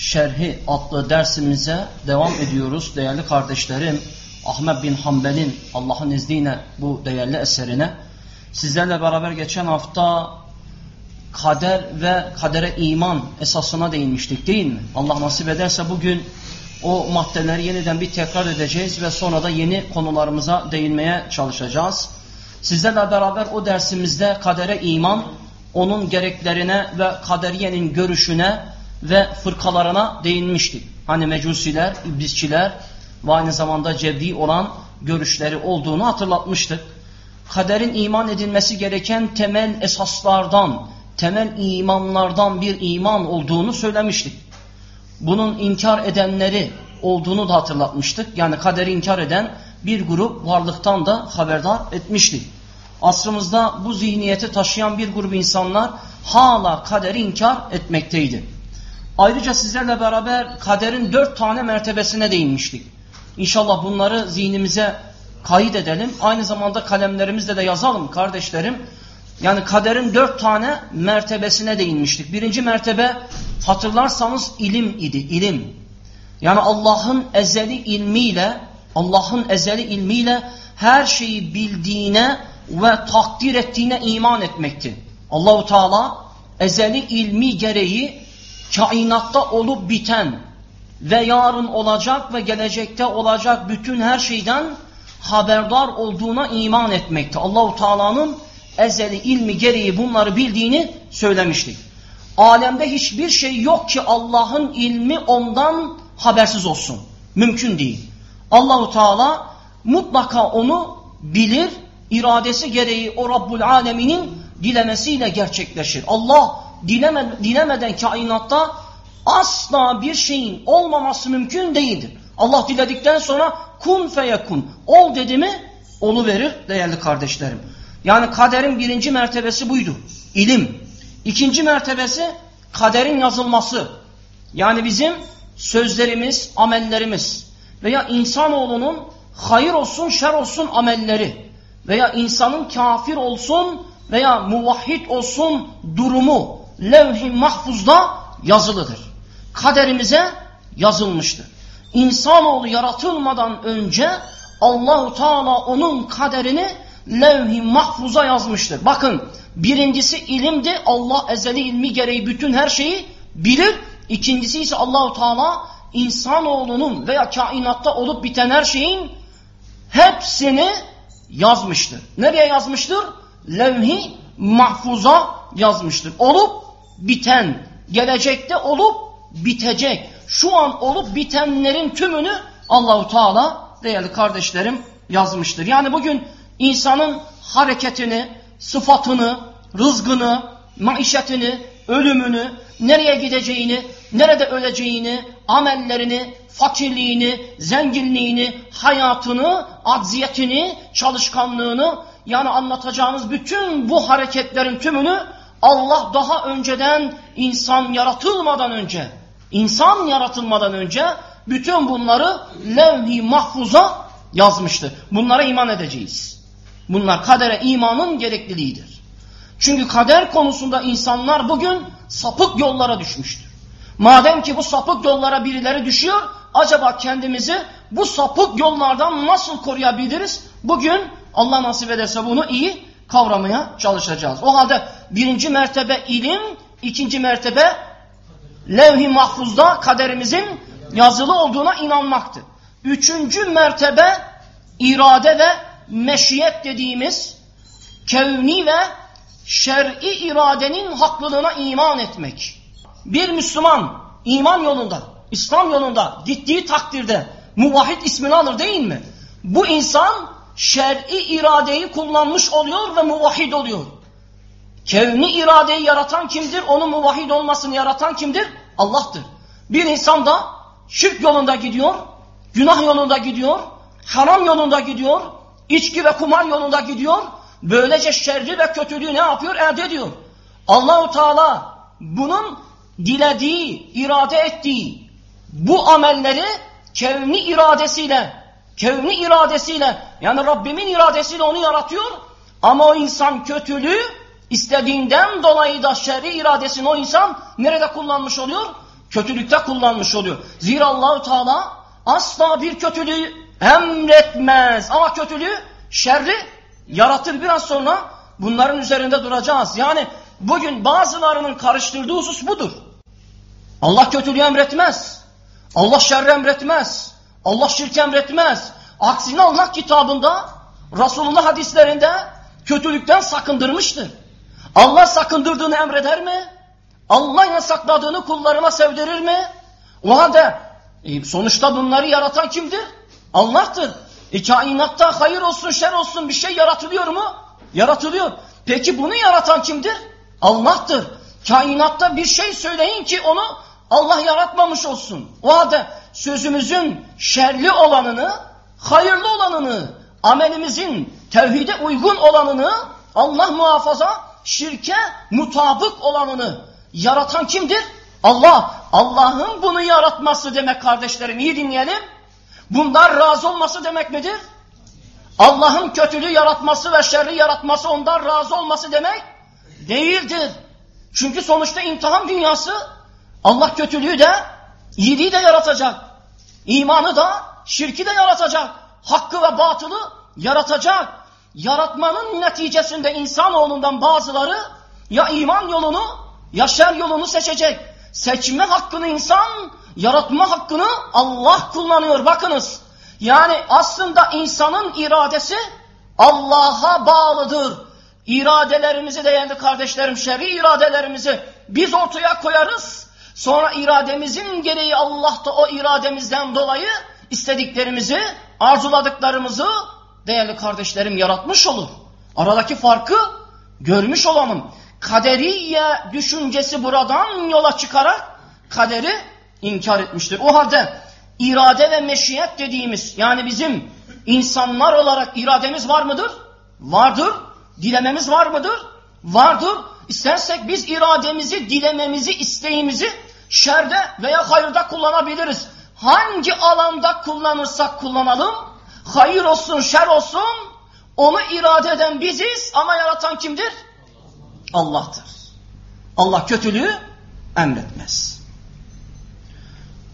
şerhi adlı dersimize devam ediyoruz değerli kardeşlerim. Ahmet bin Hanbel'in Allah'ın izniyle bu değerli eserine sizlerle beraber geçen hafta kader ve kadere iman esasına değinmiştik değil mi? Allah nasip ederse bugün o maddeleri yeniden bir tekrar edeceğiz ve sonra da yeni konularımıza değinmeye çalışacağız. Sizlerle beraber o dersimizde kadere iman, onun gereklerine ve kaderiyenin görüşüne ve fırkalarına değinmiştik. Hani mecusiler, iblisçiler ve aynı zamanda cebri olan görüşleri olduğunu hatırlatmıştık. Kaderin iman edilmesi gereken temel esaslardan, temel imanlardan bir iman olduğunu söylemiştik. Bunun inkar edenleri olduğunu da hatırlatmıştık. Yani kaderi inkar eden bir grup varlıktan da haberdar etmiştik. Asrımızda bu zihniyeti taşıyan bir grup insanlar hala kaderi inkar etmekteydi. Ayrıca sizlerle beraber kaderin dört tane mertebesine değinmiştik. İnşallah bunları zihnimize kayıt edelim. Aynı zamanda kalemlerimizde de yazalım kardeşlerim. Yani kaderin dört tane mertebesine değinmiştik. Birinci mertebe hatırlarsanız ilim idi, ilim. Yani Allah'ın ezeli ilmiyle, Allah'ın ezeli ilmiyle her şeyi bildiğine ve takdir ettiğine iman etmekti. Allahu Teala ezeli ilmi gereği kainatta olup biten ve yarın olacak ve gelecekte olacak bütün her şeyden haberdar olduğuna iman etmekte. Allahu Teala'nın ezeli ilmi gereği bunları bildiğini söylemiştik. Alemde hiçbir şey yok ki Allah'ın ilmi ondan habersiz olsun. Mümkün değil. Allahu Teala mutlaka onu bilir, iradesi gereği o Rabbul Aleminin dilemesiyle gerçekleşir. Allah dilemeden kainatta asla bir şeyin olmaması mümkün değildir. Allah diledikten sonra kun feyekun ol dedi mi onu verir değerli kardeşlerim. Yani kaderin birinci mertebesi buydu. İlim. İkinci mertebesi kaderin yazılması. Yani bizim sözlerimiz, amellerimiz veya insanoğlunun hayır olsun, şer olsun amelleri veya insanın kafir olsun veya muvahhid olsun durumu levh-i mahfuzda yazılıdır. Kaderimize yazılmıştır. İnsanoğlu yaratılmadan önce Allahu Teala onun kaderini levh-i mahfuza yazmıştır. Bakın birincisi ilimdi. Allah ezeli ilmi gereği bütün her şeyi bilir. İkincisi ise Allahu Teala insanoğlunun veya kainatta olup biten her şeyin hepsini yazmıştır. Nereye yazmıştır? Levh-i mahfuza yazmıştır. Olup biten, gelecekte olup bitecek. Şu an olup bitenlerin tümünü Allahu Teala değerli kardeşlerim yazmıştır. Yani bugün insanın hareketini, sıfatını, rızgını, maişetini, ölümünü, nereye gideceğini, nerede öleceğini, amellerini, fakirliğini, zenginliğini, hayatını, acziyetini, çalışkanlığını yani anlatacağımız bütün bu hareketlerin tümünü Allah daha önceden insan yaratılmadan önce, insan yaratılmadan önce bütün bunları levh-i mahfuza yazmıştı. Bunlara iman edeceğiz. Bunlar kadere imanın gerekliliğidir. Çünkü kader konusunda insanlar bugün sapık yollara düşmüştür. Madem ki bu sapık yollara birileri düşüyor, acaba kendimizi bu sapık yollardan nasıl koruyabiliriz? Bugün Allah nasip ederse bunu iyi kavramaya çalışacağız. O halde birinci mertebe ilim, ikinci mertebe levh-i mahfuzda kaderimizin yazılı olduğuna inanmaktır. Üçüncü mertebe irade ve meşiyet dediğimiz kevni ve şer'i iradenin haklılığına iman etmek. Bir Müslüman iman yolunda, İslam yolunda gittiği takdirde muvahhid ismini alır değil mi? Bu insan şer'i iradeyi kullanmış oluyor ve muvahhid oluyor. Kevni iradeyi yaratan kimdir? Onun muvahhid olmasını yaratan kimdir? Allah'tır. Bir insan da şirk yolunda gidiyor, günah yolunda gidiyor, haram yolunda gidiyor, içki ve kumar yolunda gidiyor. Böylece şerri ve kötülüğü ne yapıyor? Elde ediyor. Allahu Teala bunun dilediği, irade ettiği bu amelleri kevni iradesiyle, kevni iradesiyle yani Rabbimin iradesiyle onu yaratıyor. Ama o insan kötülüğü istediğinden dolayı da şerri iradesini o insan nerede kullanmış oluyor? Kötülükte kullanmış oluyor. Zira Allahu Teala asla bir kötülüğü emretmez. Ama kötülüğü, şerri yaratır. Biraz sonra bunların üzerinde duracağız. Yani bugün bazılarının karıştırdığı husus budur. Allah kötülüğü emretmez. Allah şerri emretmez. Allah şirk emretmez. Aksine Allah kitabında, Resulullah hadislerinde kötülükten sakındırmıştır. Allah sakındırdığını emreder mi? Allah yasakladığını kullarına sevdirir mi? O halde e, sonuçta bunları yaratan kimdir? Allah'tır. E, kainatta hayır olsun şer olsun bir şey yaratılıyor mu? Yaratılıyor. Peki bunu yaratan kimdir? Allah'tır. Kainatta bir şey söyleyin ki onu Allah yaratmamış olsun. O halde sözümüzün şerli olanını, hayırlı olanını, amelimizin tevhide uygun olanını, Allah muhafaza şirke mutabık olanını yaratan kimdir? Allah. Allah'ın bunu yaratması demek kardeşlerim iyi dinleyelim. Bundan razı olması demek midir? Allah'ın kötülüğü yaratması ve şerri yaratması ondan razı olması demek değildir. Çünkü sonuçta imtihan dünyası Allah kötülüğü de iyiliği de yaratacak. İmanı da şirki de yaratacak. Hakkı ve batılı yaratacak. Yaratmanın neticesinde insanoğlundan bazıları ya iman yolunu ya şer yolunu seçecek. Seçme hakkını insan, yaratma hakkını Allah kullanıyor. Bakınız. Yani aslında insanın iradesi Allah'a bağlıdır. İradelerimizi değerli kardeşlerim, şer'i iradelerimizi biz ortaya koyarız. Sonra irademizin gereği Allah da o irademizden dolayı istediklerimizi, arzuladıklarımızı değerli kardeşlerim yaratmış olur. Aradaki farkı görmüş olalım. Kaderiye düşüncesi buradan yola çıkarak kaderi inkar etmiştir. O halde irade ve meşiyet dediğimiz yani bizim insanlar olarak irademiz var mıdır? Vardır. Dilememiz var mıdır? Vardır. İstersek biz irademizi, dilememizi, isteğimizi şerde veya hayırda kullanabiliriz. Hangi alanda kullanırsak kullanalım, hayır olsun, şer olsun, onu irade eden biziz ama yaratan kimdir? Allah'tır. Allah kötülüğü emretmez.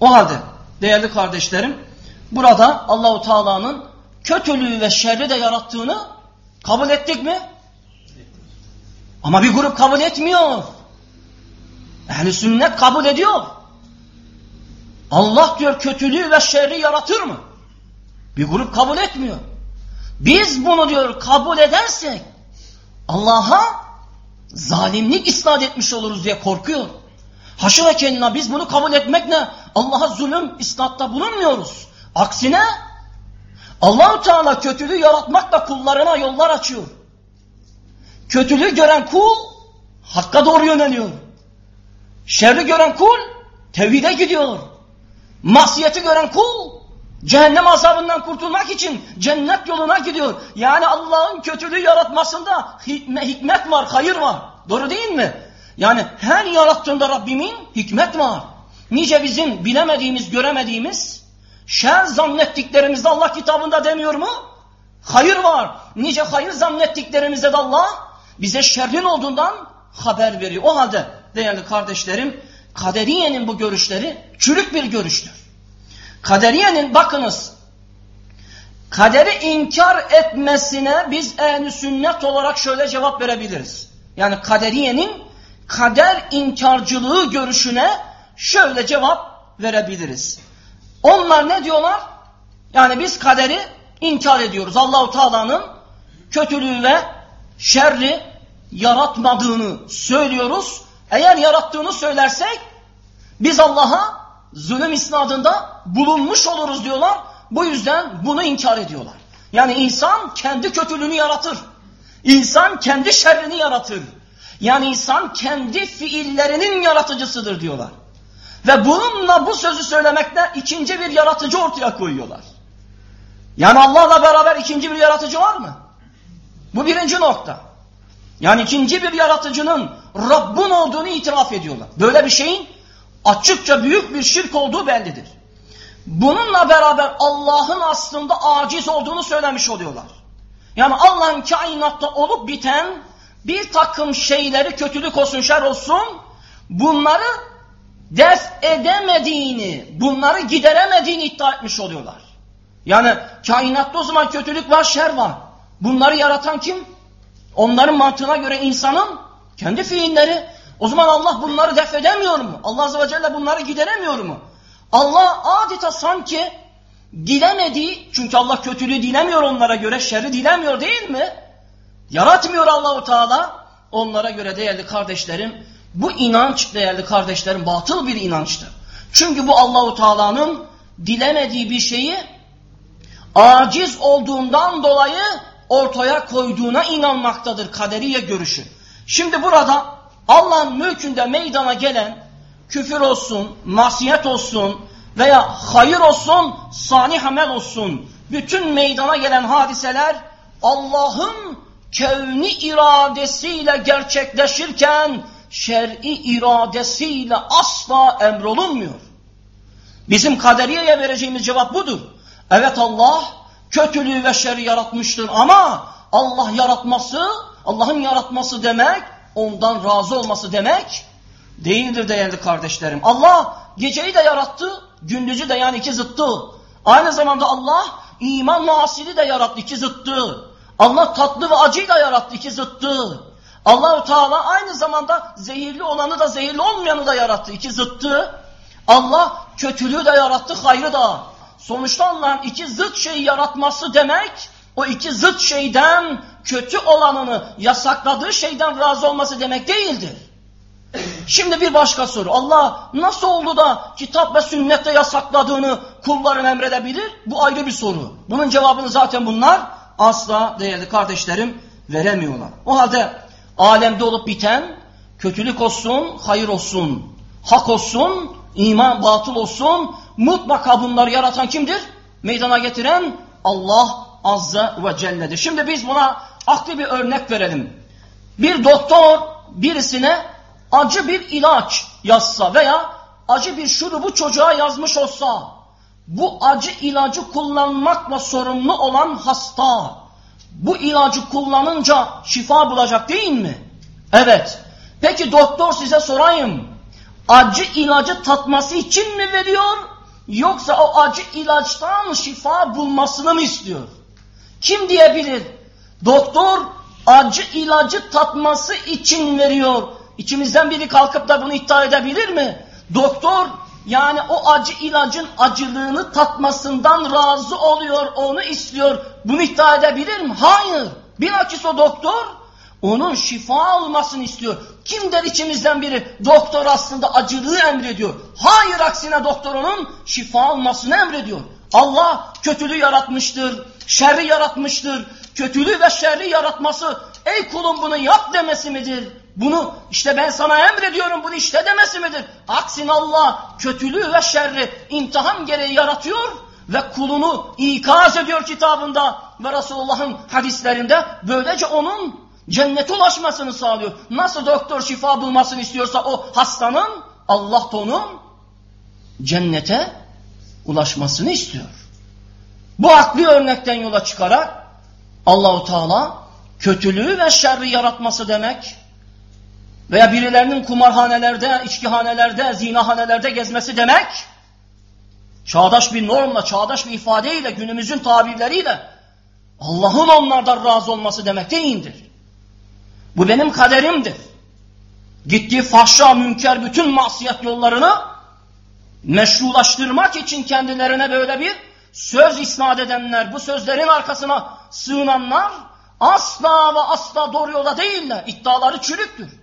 O halde değerli kardeşlerim burada Allahu Teala'nın kötülüğü ve şerri de yarattığını kabul ettik mi? Ama bir grup kabul etmiyor. Ehl-i sünnet kabul ediyor. Allah diyor kötülüğü ve şerri yaratır mı? Bir grup kabul etmiyor. Biz bunu diyor kabul edersek Allah'a zalimlik isnat etmiş oluruz diye korkuyor. Haşa ve kendine biz bunu kabul etmekle Allah'a zulüm isnatta bulunmuyoruz. Aksine Allahu Teala kötülüğü yaratmakla kullarına yollar açıyor. Kötülüğü gören kul hakka doğru yöneliyor. Şerri gören kul tevhide gidiyor. Masiyeti gören kul cehennem azabından kurtulmak için cennet yoluna gidiyor. Yani Allah'ın kötülüğü yaratmasında hikmet var, hayır var. Doğru değil mi? Yani her yarattığında Rabbimin hikmet var. Nice bizim bilemediğimiz, göremediğimiz, şer zannettiklerimizde Allah kitabında demiyor mu? Hayır var. Nice hayır zannettiklerimizde de Allah bize şerrin olduğundan haber veriyor. O halde değerli kardeşlerim, Kaderiye'nin bu görüşleri çürük bir görüştür. Kaderiye'nin bakınız, kaderi inkar etmesine biz ehl sünnet olarak şöyle cevap verebiliriz. Yani Kaderiye'nin kader inkarcılığı görüşüne şöyle cevap verebiliriz. Onlar ne diyorlar? Yani biz kaderi inkar ediyoruz. Allahu Teala'nın kötülüğü ve şerri yaratmadığını söylüyoruz. Eğer yarattığını söylersek biz Allah'a zulüm isnadında bulunmuş oluruz diyorlar. Bu yüzden bunu inkar ediyorlar. Yani insan kendi kötülüğünü yaratır. İnsan kendi şerrini yaratır. Yani insan kendi fiillerinin yaratıcısıdır diyorlar. Ve bununla bu sözü söylemekte ikinci bir yaratıcı ortaya koyuyorlar. Yani Allah'la beraber ikinci bir yaratıcı var mı? Bu birinci nokta. Yani ikinci bir yaratıcının Rabbun olduğunu itiraf ediyorlar. Böyle bir şeyin açıkça büyük bir şirk olduğu bellidir. Bununla beraber Allah'ın aslında aciz olduğunu söylemiş oluyorlar. Yani Allah'ın kainatta olup biten bir takım şeyleri kötülük olsun şer olsun bunları def edemediğini, bunları gideremediğini iddia etmiş oluyorlar. Yani kainatta o zaman kötülük var, şer var. Bunları yaratan kim? Onların mantığına göre insanın kendi fiilleri. O zaman Allah bunları def edemiyor mu? Allah Azze ve Celle bunları gideremiyor mu? Allah adeta sanki dilemediği, çünkü Allah kötülüğü dilemiyor onlara göre, şerri dilemiyor değil mi? Yaratmıyor Allahu Teala. Onlara göre değerli kardeşlerim, bu inanç değerli kardeşlerim batıl bir inançtır. Çünkü bu Allahu Teala'nın dilemediği bir şeyi aciz olduğundan dolayı ortaya koyduğuna inanmaktadır kaderiye görüşü. Şimdi burada Allah'ın mülkünde meydana gelen küfür olsun, masiyet olsun veya hayır olsun, salih amel olsun. Bütün meydana gelen hadiseler Allah'ın kevni iradesiyle gerçekleşirken şer'i iradesiyle asla emrolunmuyor. Bizim kaderiyeye vereceğimiz cevap budur. Evet Allah kötülüğü ve şerri yaratmıştır ama Allah yaratması, Allah'ın yaratması demek, ondan razı olması demek değildir değerli kardeşlerim. Allah geceyi de yarattı, gündüzü de yani iki zıttı. Aynı zamanda Allah iman muasili de yarattı, iki zıttı. Allah tatlı ve acıyı da yarattı, iki zıttı. Allahu Teala aynı zamanda zehirli olanı da zehirli olmayanı da yarattı, iki zıttı. Allah kötülüğü de yarattı, hayrı da. Sonuçta Allah'ın iki zıt şeyi yaratması demek, o iki zıt şeyden kötü olanını yasakladığı şeyden razı olması demek değildir. Şimdi bir başka soru. Allah nasıl oldu da kitap ve sünnette yasakladığını kulların emredebilir? Bu ayrı bir soru. Bunun cevabını zaten bunlar asla değerli kardeşlerim veremiyorlar. O halde alemde olup biten kötülük olsun, hayır olsun, hak olsun, iman batıl olsun mutlaka bunları yaratan kimdir? Meydana getiren Allah Azze ve Celle'dir. Şimdi biz buna aklı bir örnek verelim. Bir doktor birisine acı bir ilaç yazsa veya acı bir şurubu çocuğa yazmış olsa bu acı ilacı kullanmakla sorumlu olan hasta bu ilacı kullanınca şifa bulacak değil mi? Evet. Peki doktor size sorayım. Acı ilacı tatması için mi veriyor? Yoksa o acı ilaçtan şifa bulmasını mı istiyor? Kim diyebilir? Doktor acı ilacı tatması için veriyor. İçimizden biri kalkıp da bunu iddia edebilir mi? Doktor yani o acı ilacın acılığını tatmasından razı oluyor, onu istiyor. Bunu iddia edebilir mi? Hayır. Bilakis o doktor onun şifa olmasını istiyor. Kim der içimizden biri doktor aslında acılığı emrediyor. Hayır aksine doktor onun şifa olmasını emrediyor. Allah kötülüğü yaratmıştır, şerri yaratmıştır. Kötülüğü ve şerri yaratması ey kulum bunu yap demesi midir? Bunu işte ben sana emrediyorum bunu işte demesi midir? Aksine Allah kötülüğü ve şerri imtihan gereği yaratıyor ve kulunu ikaz ediyor kitabında ve Resulullah'ın hadislerinde böylece onun cennete ulaşmasını sağlıyor. Nasıl doktor şifa bulmasını istiyorsa o hastanın Allah da onun cennete ulaşmasını istiyor. Bu akli örnekten yola çıkarak Allahu Teala kötülüğü ve şerri yaratması demek veya birilerinin kumarhanelerde, içkihanelerde, zinahanelerde gezmesi demek çağdaş bir normla, çağdaş bir ifadeyle, günümüzün tabirleriyle Allah'ın onlardan razı olması demek değildir. Bu benim kaderimdir. Gittiği fahşa, münker bütün masiyet yollarını meşrulaştırmak için kendilerine böyle bir söz isnat edenler, bu sözlerin arkasına sığınanlar asla ve asla doğru yola değiller. İddiaları çürüktür.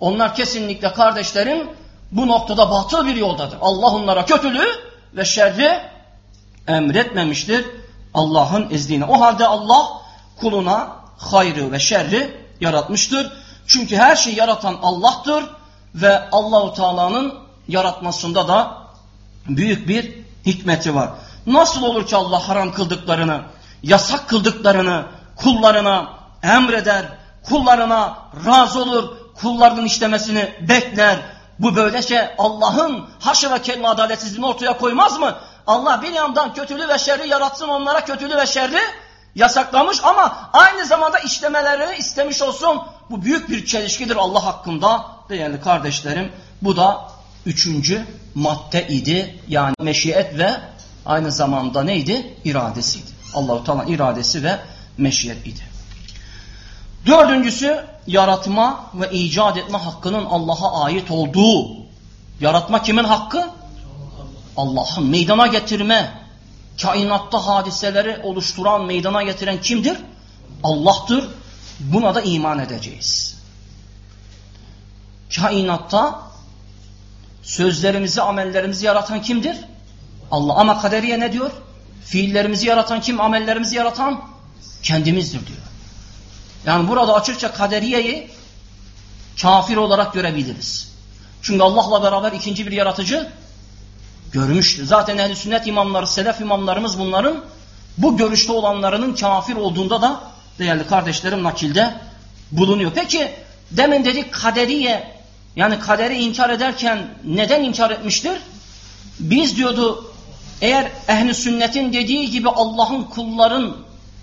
Onlar kesinlikle kardeşlerim bu noktada batıl bir yoldadır. Allah onlara kötülüğü ve şerri emretmemiştir Allah'ın izniyle. O halde Allah kuluna hayrı ve şerri yaratmıştır. Çünkü her şeyi yaratan Allah'tır ve Allahu Teala'nın yaratmasında da büyük bir hikmeti var. Nasıl olur ki Allah haram kıldıklarını, yasak kıldıklarını kullarına emreder, kullarına razı olur, kullarının işlemesini bekler. Bu böylece Allah'ın haşr ve kelime adaletsizliğini ortaya koymaz mı? Allah bir yandan kötülüğü ve şerri yaratsın onlara kötülüğü ve şerri yasaklamış ama aynı zamanda işlemelerini istemiş olsun. Bu büyük bir çelişkidir Allah hakkında değerli kardeşlerim. Bu da üçüncü madde idi. Yani meşiyet ve aynı zamanda neydi? İradesiydi. Allahu Teala iradesi ve meşiyet idi. Dördüncüsü yaratma ve icat etme hakkının Allah'a ait olduğu. Yaratma kimin hakkı? Allah'ın meydana getirme, kainatta hadiseleri oluşturan, meydana getiren kimdir? Allah'tır. Buna da iman edeceğiz. Kainatta sözlerimizi, amellerimizi yaratan kimdir? Allah. Ama kaderiye ne diyor? Fiillerimizi yaratan kim? Amellerimizi yaratan kendimizdir diyor. Yani burada açıkça kaderiyeyi kafir olarak görebiliriz. Çünkü Allah'la beraber ikinci bir yaratıcı görmüştü. Zaten ehl sünnet imamları, selef imamlarımız bunların bu görüşte olanlarının kafir olduğunda da değerli kardeşlerim nakilde bulunuyor. Peki demin dedik kaderiye yani kaderi inkar ederken neden inkar etmiştir? Biz diyordu eğer ehli sünnetin dediği gibi Allah'ın kulların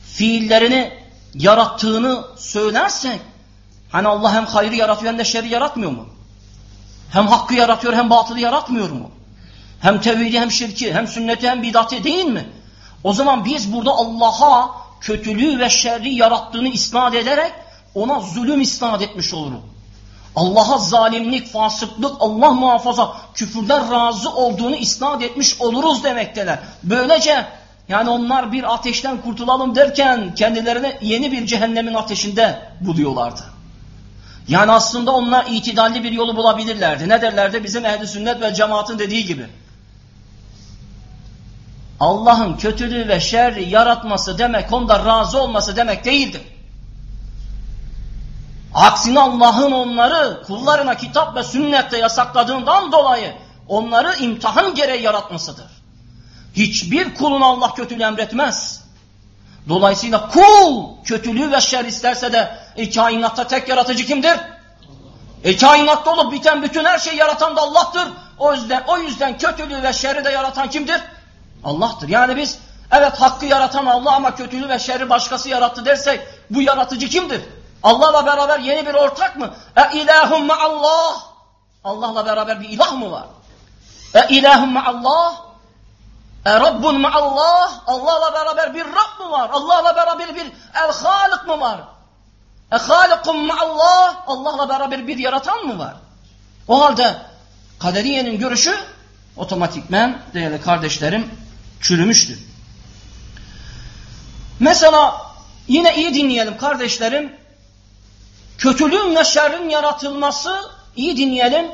fiillerini yarattığını söylersek hani Allah hem hayrı yaratıyor hem de şerri yaratmıyor mu? Hem hakkı yaratıyor hem batılı yaratmıyor mu? Hem tevhidi hem şirki hem sünneti hem bidatı değil mi? O zaman biz burada Allah'a kötülüğü ve şerri yarattığını isnat ederek ona zulüm isnat etmiş oluruz. Allah'a zalimlik, fasıklık, Allah muhafaza küfürden razı olduğunu isnat etmiş oluruz demekteler. Böylece yani onlar bir ateşten kurtulalım derken kendilerini yeni bir cehennemin ateşinde buluyorlardı. Yani aslında onlar itidalli bir yolu bulabilirlerdi. Ne derlerdi? Bizim ehli sünnet ve cemaatin dediği gibi. Allah'ın kötülüğü ve şerri yaratması demek, onda razı olması demek değildir. Aksine Allah'ın onları kullarına kitap ve sünnette yasakladığından dolayı onları imtihan gereği yaratmasıdır. Hiçbir kulun Allah kötülüğü emretmez. Dolayısıyla kul kötülüğü ve şer isterse de e, kainatta tek yaratıcı kimdir? E, kainatta olup biten bütün her şeyi yaratan da Allah'tır. O yüzden, o yüzden kötülüğü ve şerri de yaratan kimdir? Allah'tır. Yani biz evet hakkı yaratan Allah ama kötülüğü ve şerri başkası yarattı dersek bu yaratıcı kimdir? Allah'la beraber yeni bir ortak mı? E ilahum Allah. Allah'la beraber bir ilah mı var? E ilahum Allah. E Rabbun ma'allah. Allah'la beraber bir Rabb mı var? Allah'la beraber bir el-Halik mı var? E Halikun ma'allah. Allah'la beraber bir yaratan mı var? O halde kaderiyenin görüşü otomatikmen değerli kardeşlerim çürümüştür. Mesela yine iyi dinleyelim kardeşlerim. Kötülüğün ve şerrin yaratılması iyi dinleyelim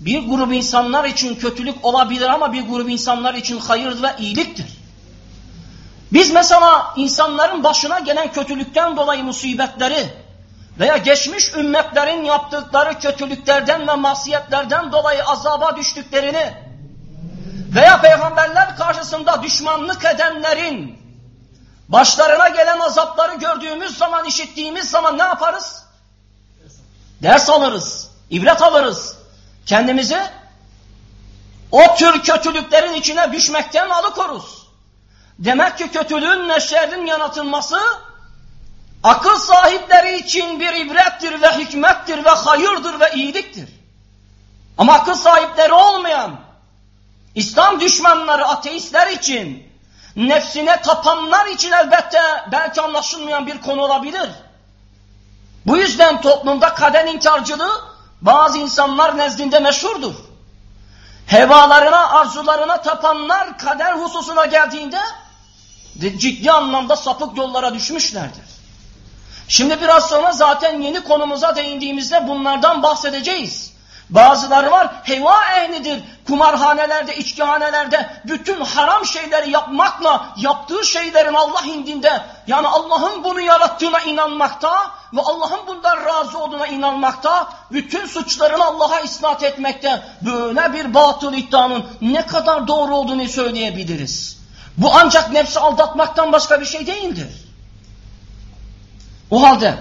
bir grup insanlar için kötülük olabilir ama bir grup insanlar için hayır ve iyiliktir. Biz mesela insanların başına gelen kötülükten dolayı musibetleri veya geçmiş ümmetlerin yaptıkları kötülüklerden ve masiyetlerden dolayı azaba düştüklerini veya peygamberler karşısında düşmanlık edenlerin başlarına gelen azapları gördüğümüz zaman, işittiğimiz zaman ne yaparız? Ders alırız, ibret alırız. Kendimizi o tür kötülüklerin içine düşmekten alıkoruz. Demek ki kötülüğün ve şerrin yaratılması akıl sahipleri için bir ibrettir ve hikmettir ve hayırdır ve iyiliktir. Ama akıl sahipleri olmayan İslam düşmanları, ateistler için, nefsine tapanlar için elbette belki anlaşılmayan bir konu olabilir. Bu yüzden toplumda kader inkarcılığı bazı insanlar nezdinde meşhurdur. Hevalarına, arzularına tapanlar kader hususuna geldiğinde ciddi anlamda sapık yollara düşmüşlerdir. Şimdi biraz sonra zaten yeni konumuza değindiğimizde bunlardan bahsedeceğiz. Bazıları var heva ehlidir. Kumarhanelerde, içkihanelerde bütün haram şeyleri yapmakla yaptığı şeylerin Allah indinde yani Allah'ın bunu yarattığına inanmakta ve Allah'ın bundan razı olduğuna inanmakta bütün suçlarını Allah'a isnat etmekte böyle bir batıl iddianın ne kadar doğru olduğunu söyleyebiliriz. Bu ancak nefsi aldatmaktan başka bir şey değildir. O halde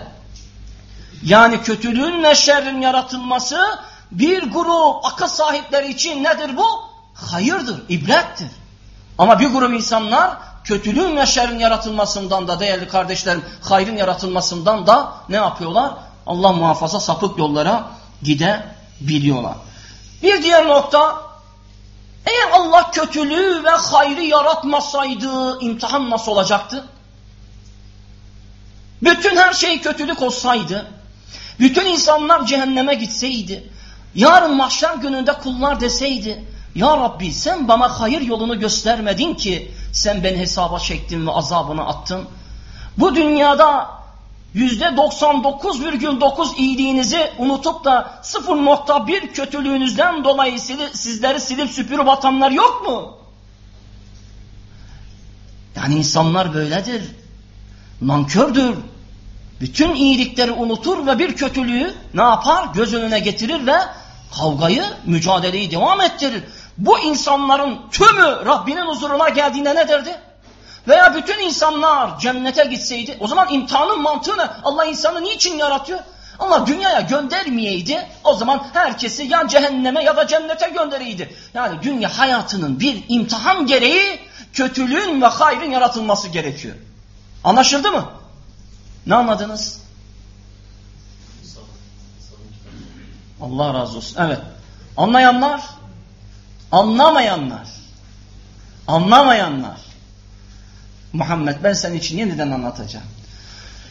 yani kötülüğün ve şerrin yaratılması bir grup akıl sahipleri için nedir bu? Hayırdır, ibrettir. Ama bir grup insanlar kötülüğün ve şerrin yaratılmasından da değerli kardeşlerim hayrın yaratılmasından da ne yapıyorlar? Allah muhafaza sapık yollara gidebiliyorlar. Bir diğer nokta eğer Allah kötülüğü ve hayrı yaratmasaydı imtihan nasıl olacaktı? Bütün her şey kötülük olsaydı, bütün insanlar cehenneme gitseydi, yarın mahşer gününde kullar deseydi, Ya Rabbi sen bana hayır yolunu göstermedin ki sen beni hesaba çektin ve azabını attın. Bu dünyada yüzde 99,9 iyiliğinizi unutup da 0.1 kötülüğünüzden dolayı sizleri silip süpürüp atanlar yok mu? Yani insanlar böyledir. Nankördür. Bütün iyilikleri unutur ve bir kötülüğü ne yapar? Göz önüne getirir ve kavgayı, mücadeleyi devam ettirir. Bu insanların tümü Rabbinin huzuruna geldiğinde ne derdi? Veya bütün insanlar cennete gitseydi o zaman imtihanın mantığı ne? Allah insanı niçin yaratıyor? Allah dünyaya göndermeyeydi o zaman herkesi ya cehenneme ya da cennete gönderiydi. Yani dünya hayatının bir imtihan gereği kötülüğün ve hayrın yaratılması gerekiyor. Anlaşıldı mı? Ne anladınız? Allah razı olsun. Evet. Anlayanlar, anlamayanlar, anlamayanlar. Muhammed ben senin için yeniden anlatacağım.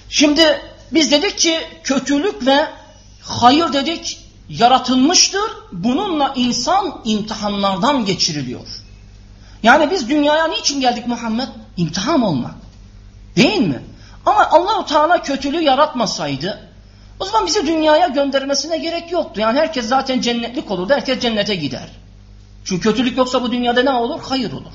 Şimdi biz dedik ki kötülük ve hayır dedik yaratılmıştır. Bununla insan imtihanlardan geçiriliyor. Yani biz dünyaya niçin geldik Muhammed? İmtihan olmak. Değil mi? Ama Allahu Teala kötülüğü yaratmasaydı o zaman bizi dünyaya göndermesine gerek yoktu. Yani herkes zaten cennetlik olurdu. Herkes cennete gider. Çünkü kötülük yoksa bu dünyada ne olur? Hayır olur.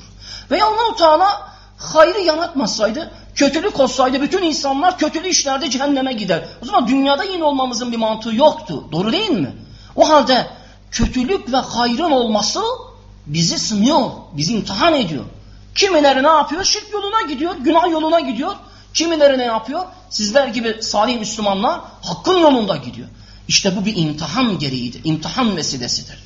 Ve Allahu Teala hayrı yaratmasaydı, kötülük olsaydı bütün insanlar kötülü işlerde cehenneme gider. O zaman dünyada yine olmamızın bir mantığı yoktu. Doğru değil mi? O halde kötülük ve hayrın olması bizi sınıyor, bizi imtihan ediyor. Kimileri ne yapıyor? Şirk yoluna gidiyor, günah yoluna gidiyor. Kimileri ne yapıyor? Sizler gibi salih Müslümanlar hakkın yolunda gidiyor. İşte bu bir imtihan gereğidir, imtihan vesilesidir.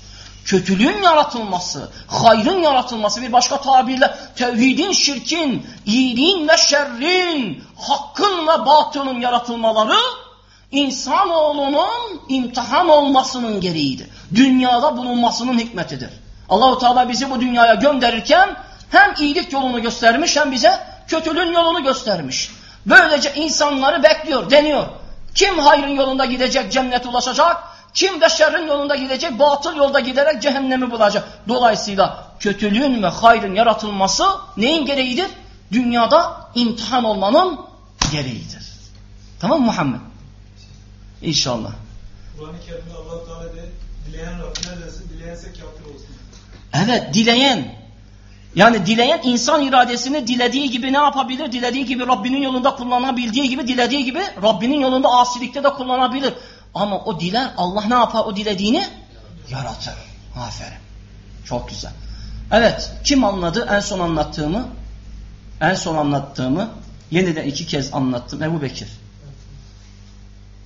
Kötülüğün yaratılması, hayrın yaratılması bir başka tabirle tevhidin, şirkin, iyiliğin ve şerrin, hakkın ve batılın yaratılmaları insanoğlunun imtihan olmasının gereğidir. Dünyada bulunmasının hikmetidir. Allahu Teala bizi bu dünyaya gönderirken hem iyilik yolunu göstermiş hem bize kötülüğün yolunu göstermiş. Böylece insanları bekliyor, deniyor. Kim hayrın yolunda gidecek, cennete ulaşacak? Kim de şerrin yolunda gidecek, batıl yolda giderek cehennemi bulacak. Dolayısıyla kötülüğün ve hayrın yaratılması neyin gereğidir? Dünyada imtihan olmanın gereğidir. Tamam mı Muhammed? İnşallah. Kur'an-ı Kerim'de Allah Teala dileyen Rabbine desin, dileyense kafir olsun. Evet, dileyen. Yani dileyen insan iradesini dilediği gibi ne yapabilir? Dilediği gibi Rabbinin yolunda kullanabildiği gibi, dilediği gibi Rabbinin yolunda asilikte de kullanabilir. Ama o diler Allah ne yapar o dilediğini? Yaratır. Aferin. Çok güzel. Evet kim anladı en son anlattığımı? En son anlattığımı yeniden iki kez anlattım. Ebu Bekir.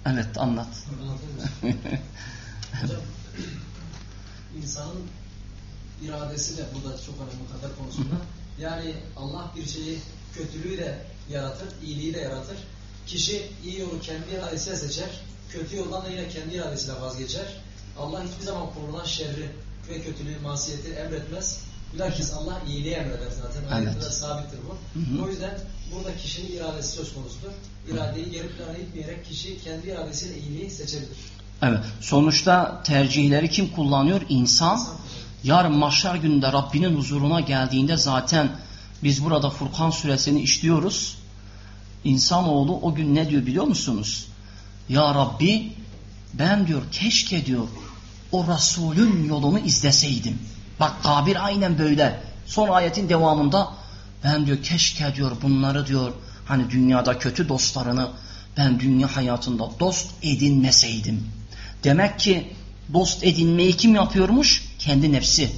Evet anlat. Hocam, insanın iradesi de burada çok önemli kader konusunda. Yani Allah bir şeyi kötülüğü de yaratır, iyiliği de yaratır. Kişi iyi yolu kendi iradesiyle seçer, kötü yoldan da yine kendi iradesiyle vazgeçer. Allah hiçbir zaman kurulan şerri ve kötülüğü, masiyeti emretmez. Bilakis Allah iyiliği emreder zaten. Ayette de sabittir bu. Hı hı. O yüzden burada kişinin iradesi söz konusudur. İradeyi geri plana itmeyerek kişi kendi iradesiyle iyiliği seçebilir. Evet. Sonuçta tercihleri kim kullanıyor? İnsan. Yarın mahşer gününde Rabbinin huzuruna geldiğinde zaten biz burada Furkan suresini işliyoruz. İnsanoğlu o gün ne diyor biliyor musunuz? Ya Rabbi ben diyor keşke diyor o Resulün yolunu izleseydim. Bak Kabir aynen böyle. Son ayetin devamında ben diyor keşke diyor bunları diyor hani dünyada kötü dostlarını ben dünya hayatında dost edinmeseydim. Demek ki dost edinmeyi kim yapıyormuş? Kendi nefsi.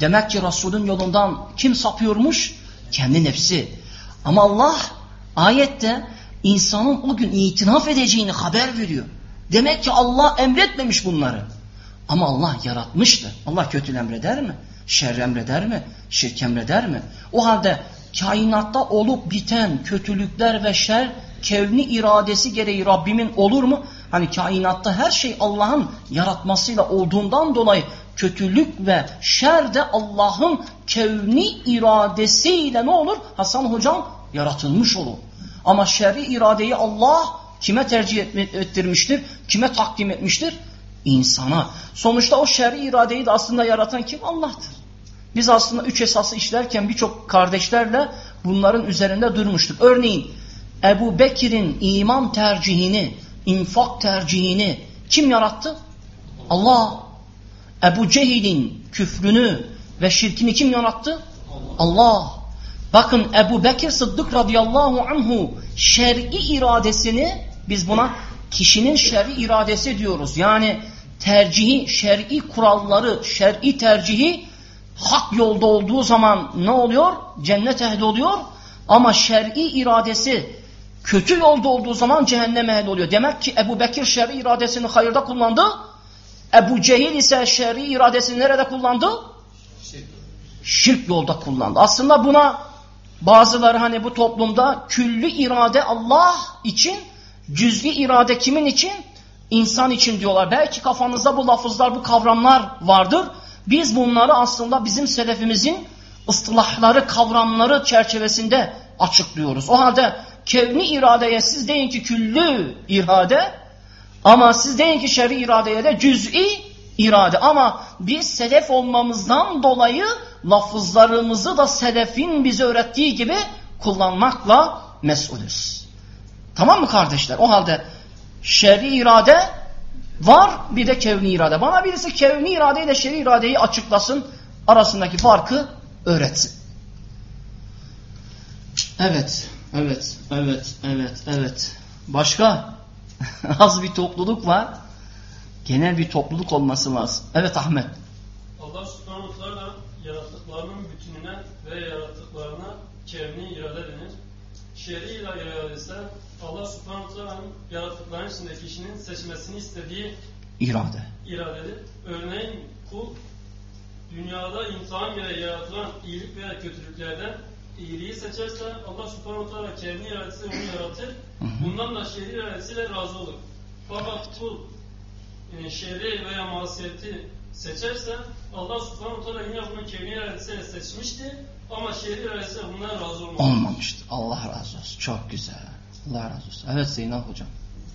Demek ki Resulün yolundan kim sapıyormuş? Kendi nefsi. Ama Allah ayette insanın o gün itiraf edeceğini haber veriyor. Demek ki Allah emretmemiş bunları. Ama Allah yaratmıştı. Allah kötü emreder mi? Şer emreder mi? Şirk emreder mi? O halde kainatta olup biten kötülükler ve şer kevni iradesi gereği Rabbimin olur mu? Hani kainatta her şey Allah'ın yaratmasıyla olduğundan dolayı kötülük ve şer de Allah'ın kevni iradesiyle ne olur? Hasan hocam yaratılmış olur. Ama şer'i iradeyi Allah kime tercih ettirmiştir? Kime takdim etmiştir? İnsana. Sonuçta o şer'i iradeyi de aslında yaratan kim? Allah'tır. Biz aslında üç esası işlerken birçok kardeşlerle bunların üzerinde durmuştuk. Örneğin Ebu Bekir'in iman tercihini, infak tercihini kim yarattı? Allah. Ebu Cehil'in küfrünü ve şirkini kim yarattı? Allah. Bakın Ebu Bekir Sıddık radıyallahu anhu şer'i iradesini biz buna kişinin şer'i iradesi diyoruz. Yani tercihi, şer'i kuralları, şer'i tercihi hak yolda olduğu zaman ne oluyor? Cennet ehli oluyor. Ama şer'i iradesi kötü yolda olduğu zaman cehennem ehli oluyor. Demek ki Ebu Bekir şer'i iradesini hayırda kullandı. Ebu Cehil ise şer'i iradesini nerede kullandı? Şirk yolda kullandı. Aslında buna bazıları hani bu toplumda küllü irade Allah için, cüz'i irade kimin için? İnsan için diyorlar. Belki kafanızda bu lafızlar, bu kavramlar vardır. Biz bunları aslında bizim selefimizin ıstılahları, kavramları çerçevesinde açıklıyoruz. O halde kevni iradeye siz deyin ki küllü irade ama siz deyin ki şer'i iradeye de cüz'i irade. Ama biz selef olmamızdan dolayı lafızlarımızı da selefin bize öğrettiği gibi kullanmakla mesulüz. Tamam mı kardeşler? O halde şer'i irade var bir de kevni irade. Bana birisi kevni irade ile şer'i iradeyi açıklasın. Arasındaki farkı öğretsin. Evet, evet, evet, evet, evet. Başka? Az bir topluluk var. Genel bir topluluk olması lazım. Evet Ahmet. Allah subhanahu teala yaratıklarının bütününe ve yaratıklarına kevni irade denir. Şer'i irade ise Allah subhanahu teala'nın yaratıkların içinde kişinin seçmesini istediği irade. iradedir. Örneğin kul dünyada imtihan göre yaratılan iyilik veya kötülüklerden iyiliği seçerse Allah subhanahu teala kendi iradesi onu yaratır. Bundan da şer'i iradesiyle razı olur. Fakat kul yani şer'i veya masiyeti seçerse Allah subhanahu teala yine bunu kendi iradesiyle seçmişti ama şer'i iradesiyle bundan razı olmamıştı. Olmamıştı. Allah razı olsun. Çok güzel. Allah razı olsun. Evet Zeynep hocam.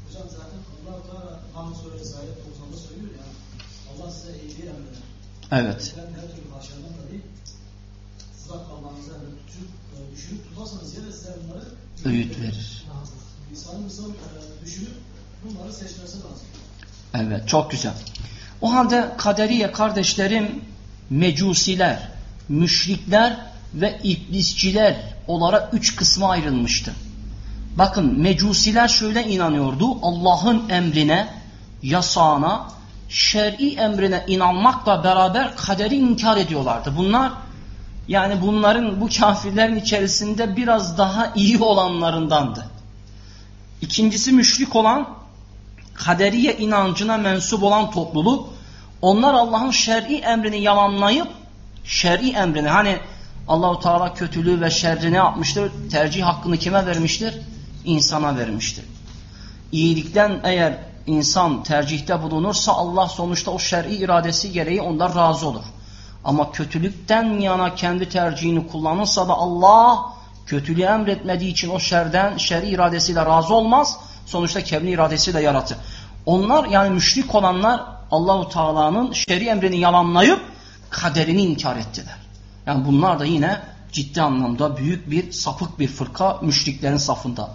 Hocam zaten Allah Teala Hamd Suresi ayet 90'da söylüyor ya. Allah size iyiliği emreder. Evet. Ben her türlü başarıdan da değil. Uzak kalmanızı emreder. E, düşünüp tutarsanız ya da size bunları Öğüt verir. İnsanın insan e, düşünüp bunları seçmesi lazım. Evet çok güzel. O halde kaderiye kardeşlerim mecusiler, müşrikler ve iblisçiler olarak üç kısma ayrılmıştı. Bakın mecusiler şöyle inanıyordu. Allah'ın emrine, yasağına, şer'i emrine inanmakla beraber kaderi inkar ediyorlardı. Bunlar yani bunların bu kafirlerin içerisinde biraz daha iyi olanlarındandı. İkincisi müşrik olan kaderiye inancına mensup olan topluluk onlar Allah'ın şer'i emrini yalanlayıp şer'i emrini hani Allahu Teala kötülüğü ve şerri ne yapmıştır? Tercih hakkını kime vermiştir? İnsana vermiştir. İyilikten eğer insan tercihte bulunursa Allah sonuçta o şer'i iradesi gereği ondan razı olur. Ama kötülükten yana kendi tercihini kullanırsa da Allah kötülüğü emretmediği için o şerden şer'i iradesiyle razı olmaz. Sonuçta kendi iradesiyle yaratır. Onlar yani müşrik olanlar Allahu Teala'nın şer'i emrini yalanlayıp kaderini inkar ettiler. Yani bunlar da yine ciddi anlamda büyük bir sapık bir fırka müşriklerin safında.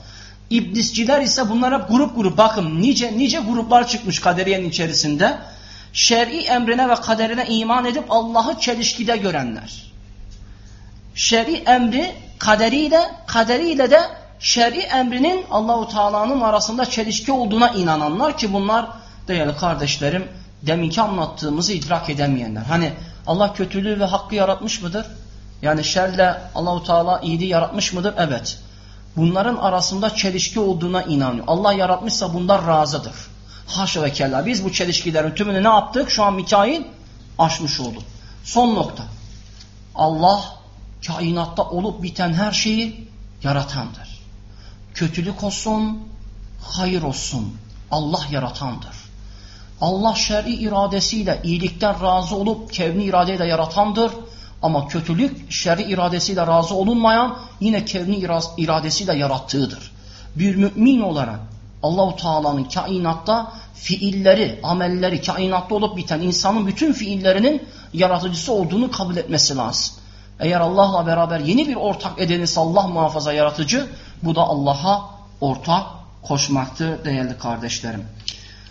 İblisciler ise bunlar hep grup grup bakın nice nice gruplar çıkmış kaderiyenin içerisinde. şer'i emrine ve kaderine iman edip Allah'ı çelişkide görenler. Şer'i emri kaderiyle, kaderiyle de şer'i emrinin Allahu Teala'nın arasında çelişki olduğuna inananlar ki bunlar değerli kardeşlerim deminki anlattığımızı idrak edemeyenler. Hani Allah kötülüğü ve hakkı yaratmış mıdır? Yani şerle Allahu Teala iyiliği yaratmış mıdır? Evet. Bunların arasında çelişki olduğuna inanıyor. Allah yaratmışsa bunlar razıdır. Haşa ve kella. Biz bu çelişkilerin tümünü ne yaptık? Şu an Mikail aşmış oldu. Son nokta. Allah kainatta olup biten her şeyi yaratandır. Kötülük olsun, hayır olsun. Allah yaratandır. Allah şer'i iradesiyle iyilikten razı olup kevni iradeyle yaratandır. Ama kötülük şer'i iradesiyle razı olunmayan yine kevni iradesiyle yarattığıdır. Bir mümin olarak Allahu Teala'nın kainatta fiilleri, amelleri, kainatta olup biten insanın bütün fiillerinin yaratıcısı olduğunu kabul etmesi lazım. Eğer Allah'la beraber yeni bir ortak edinirse Allah muhafaza yaratıcı, bu da Allah'a ortak koşmaktır değerli kardeşlerim.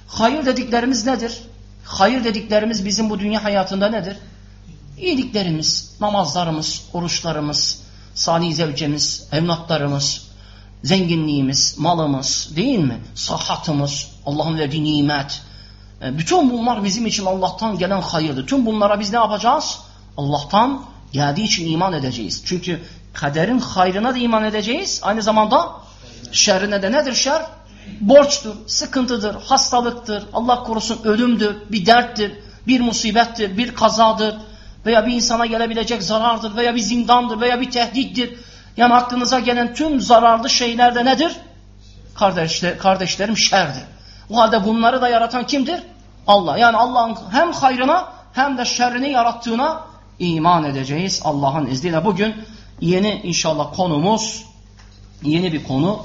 Hayır dediklerimiz nedir? Hayır dediklerimiz bizim bu dünya hayatında nedir? İyiliklerimiz, namazlarımız, oruçlarımız, salih zevcemiz, evlatlarımız, zenginliğimiz, malımız değil mi? Sahatımız, Allah'ın verdiği nimet. E, bütün bunlar bizim için Allah'tan gelen hayırdır. Tüm bunlara biz ne yapacağız? Allah'tan geldiği için iman edeceğiz. Çünkü kaderin hayrına da iman edeceğiz. Aynı zamanda şerrine de nedir şer? Borçtur, sıkıntıdır, hastalıktır, Allah korusun ölümdür, bir derttir, bir musibettir, bir kazadır veya bir insana gelebilecek zarardır veya bir zindandır veya bir tehdittir. Yani aklınıza gelen tüm zararlı şeyler de nedir? Kardeşler, kardeşlerim şerdir. O halde bunları da yaratan kimdir? Allah. Yani Allah'ın hem hayrına hem de şerrini yarattığına iman edeceğiz Allah'ın izniyle. Bugün yeni inşallah konumuz yeni bir konu.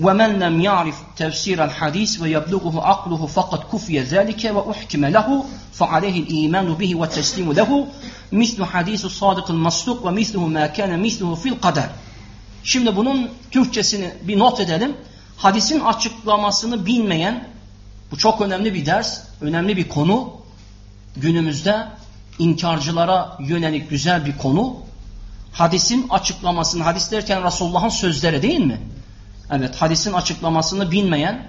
وَمَنْ لَمْ يَعْرِفْ تَفْسِيرَ الْحَدِيثِ وَيَبْلُغُهُ عَقْلُهُ فَقَدْ كُفْيَ ذَلِكَ وَأُحْكِمَ لَهُ فَعَلَيْهِ الْإِيمَانُ بِهِ وَالتَّسْلِيمُ لَهُ مِثْلُ حَدِيثُ الصَّادِقِ الْمَصْدُقِ وَمِثْلُهُ مَا كَانَ مِثْلُهُ فِي الْقَدَرِ Şimdi bunun Türkçesini bir not edelim. Hadisin açıklamasını bilmeyen, bu çok önemli bir ders, önemli bir konu. Günümüzde inkarcılara yönelik güzel bir konu. Hadisin açıklamasını, hadis derken Resulullah'ın sözleri değil mi? Evet, hadisin açıklamasını bilmeyen,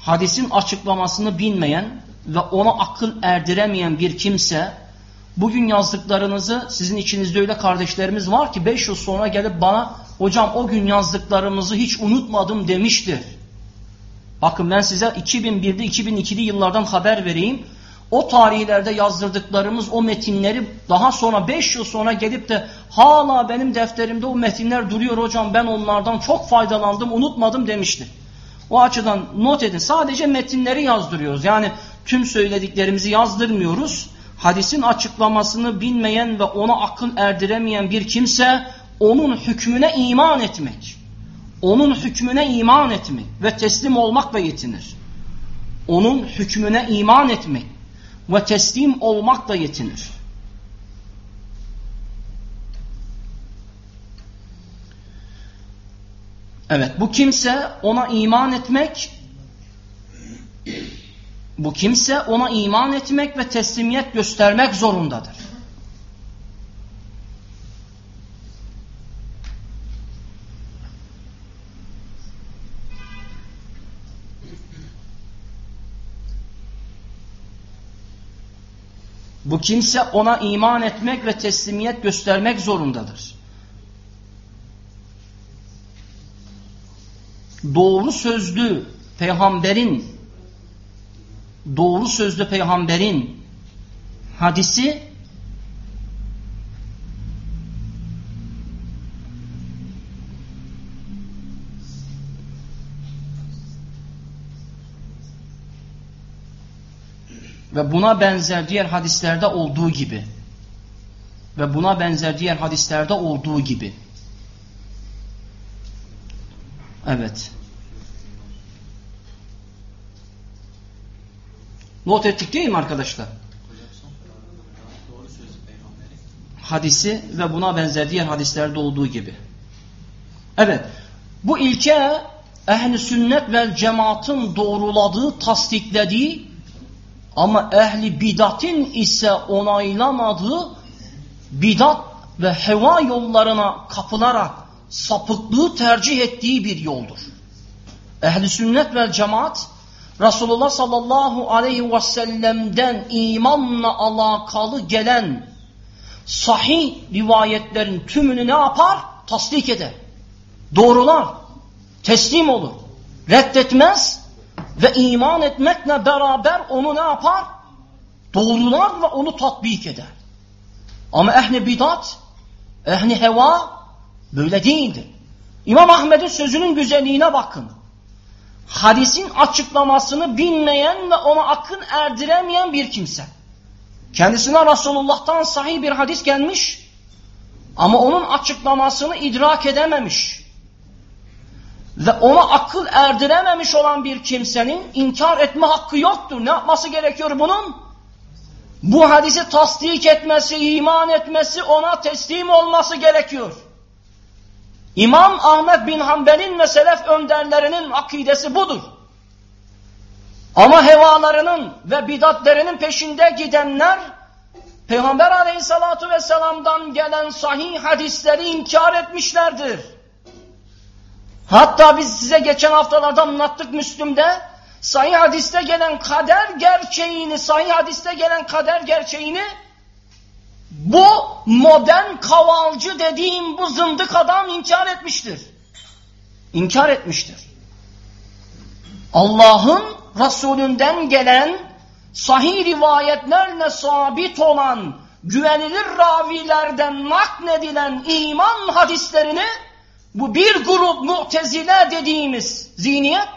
hadisin açıklamasını bilmeyen ve ona akıl erdiremeyen bir kimse, bugün yazdıklarınızı, sizin içinizde öyle kardeşlerimiz var ki 5 yıl sonra gelip bana, hocam o gün yazdıklarımızı hiç unutmadım demiştir. Bakın ben size 2001'de 2002'li yıllardan haber vereyim o tarihlerde yazdırdıklarımız o metinleri daha sonra 5 yıl sonra gelip de hala benim defterimde o metinler duruyor hocam ben onlardan çok faydalandım unutmadım demiştir. O açıdan not edin sadece metinleri yazdırıyoruz yani tüm söylediklerimizi yazdırmıyoruz. Hadisin açıklamasını bilmeyen ve ona akıl erdiremeyen bir kimse onun hükmüne iman etmek. Onun hükmüne iman etmek ve teslim olmakla yetinir. Onun hükmüne iman etmek ve teslim olmakla yetinir. Evet bu kimse ona iman etmek bu kimse ona iman etmek ve teslimiyet göstermek zorundadır. Bu kimse ona iman etmek ve teslimiyet göstermek zorundadır. Doğru sözlü peygamberin doğru sözlü peygamberin hadisi ve buna benzer diğer hadislerde olduğu gibi. Ve buna benzer diğer hadislerde olduğu gibi. Evet. Not ettik değil mi arkadaşlar? Hadisi ve buna benzer diğer hadislerde olduğu gibi. Evet. Bu ilke ehli sünnet ve cemaatın doğruladığı tasdiklediği Ama ehli bidatin ise onaylamadığı bidat ve heva yollarına kapılarak sapıklığı tercih ettiği bir yoldur. Ehli sünnet ve cemaat Resulullah sallallahu aleyhi ve sellem'den imanla alakalı gelen sahih rivayetlerin tümünü ne yapar? Tasdik eder. Doğrular. Teslim olur. Reddetmez ve iman etmekle beraber onu ne yapar? Doğrular ve onu tatbik eder. Ama ehli bidat, ehli heva böyle değildir. İmam Ahmet'in sözünün güzelliğine bakın. Hadisin açıklamasını bilmeyen ve ona akın erdiremeyen bir kimse. Kendisine Resulullah'tan sahih bir hadis gelmiş ama onun açıklamasını idrak edememiş ve ona akıl erdirememiş olan bir kimsenin inkar etme hakkı yoktur. Ne yapması gerekiyor bunun? Bu hadisi tasdik etmesi, iman etmesi, ona teslim olması gerekiyor. İmam Ahmet bin Hanbel'in ve selef önderlerinin akidesi budur. Ama hevalarının ve bidatlerinin peşinde gidenler Peygamber aleyhissalatu vesselam'dan gelen sahih hadisleri inkar etmişlerdir. Hatta biz size geçen haftalarda anlattık Müslüm'de sahih hadiste gelen kader gerçeğini, sahih hadiste gelen kader gerçeğini bu modern kavalcı dediğim bu zındık adam inkar etmiştir. İnkar etmiştir. Allah'ın Resulünden gelen sahih rivayetlerle sabit olan güvenilir ravilerden naknedilen iman hadislerini bu bir grup mu'tezile dediğimiz zihniyet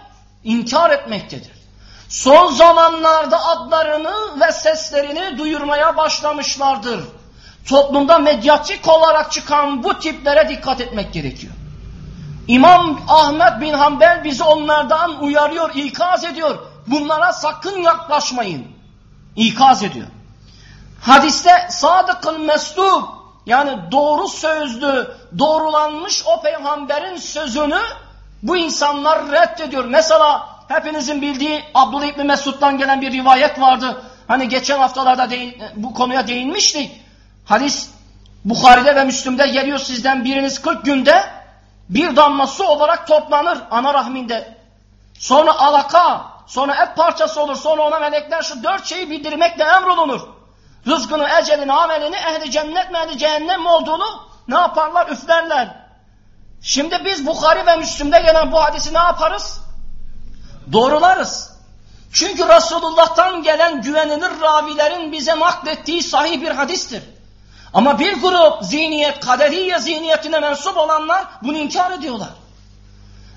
inkar etmektedir. Son zamanlarda adlarını ve seslerini duyurmaya başlamışlardır. Toplumda medyatik olarak çıkan bu tiplere dikkat etmek gerekiyor. İmam Ahmet bin Hanbel bizi onlardan uyarıyor, ikaz ediyor. Bunlara sakın yaklaşmayın. İkaz ediyor. Hadiste sadıkıl meslub yani doğru sözlü, doğrulanmış o peygamberin sözünü bu insanlar reddediyor. Mesela hepinizin bildiği Abdullah İbni Mesud'dan gelen bir rivayet vardı. Hani geçen haftalarda değin, bu konuya değinmiştik. Hadis Bukhari'de ve Müslüm'de geliyor sizden biriniz 40 günde bir damla su olarak toplanır ana rahminde. Sonra alaka, sonra et parçası olur, sonra ona melekler şu dört şeyi bildirmekle emrolunur. Rızkını, ecelini, amelini, ehli cennet mi, ehli cehennem mi olduğunu ne yaparlar? Üflerler. Şimdi biz Bukhari ve Müslüm'de gelen bu hadisi ne yaparız? Doğrularız. Çünkü Resulullah'tan gelen güvenilir ravilerin bize naklettiği sahih bir hadistir. Ama bir grup zihniyet, kaderiye zihniyetine mensup olanlar bunu inkar ediyorlar.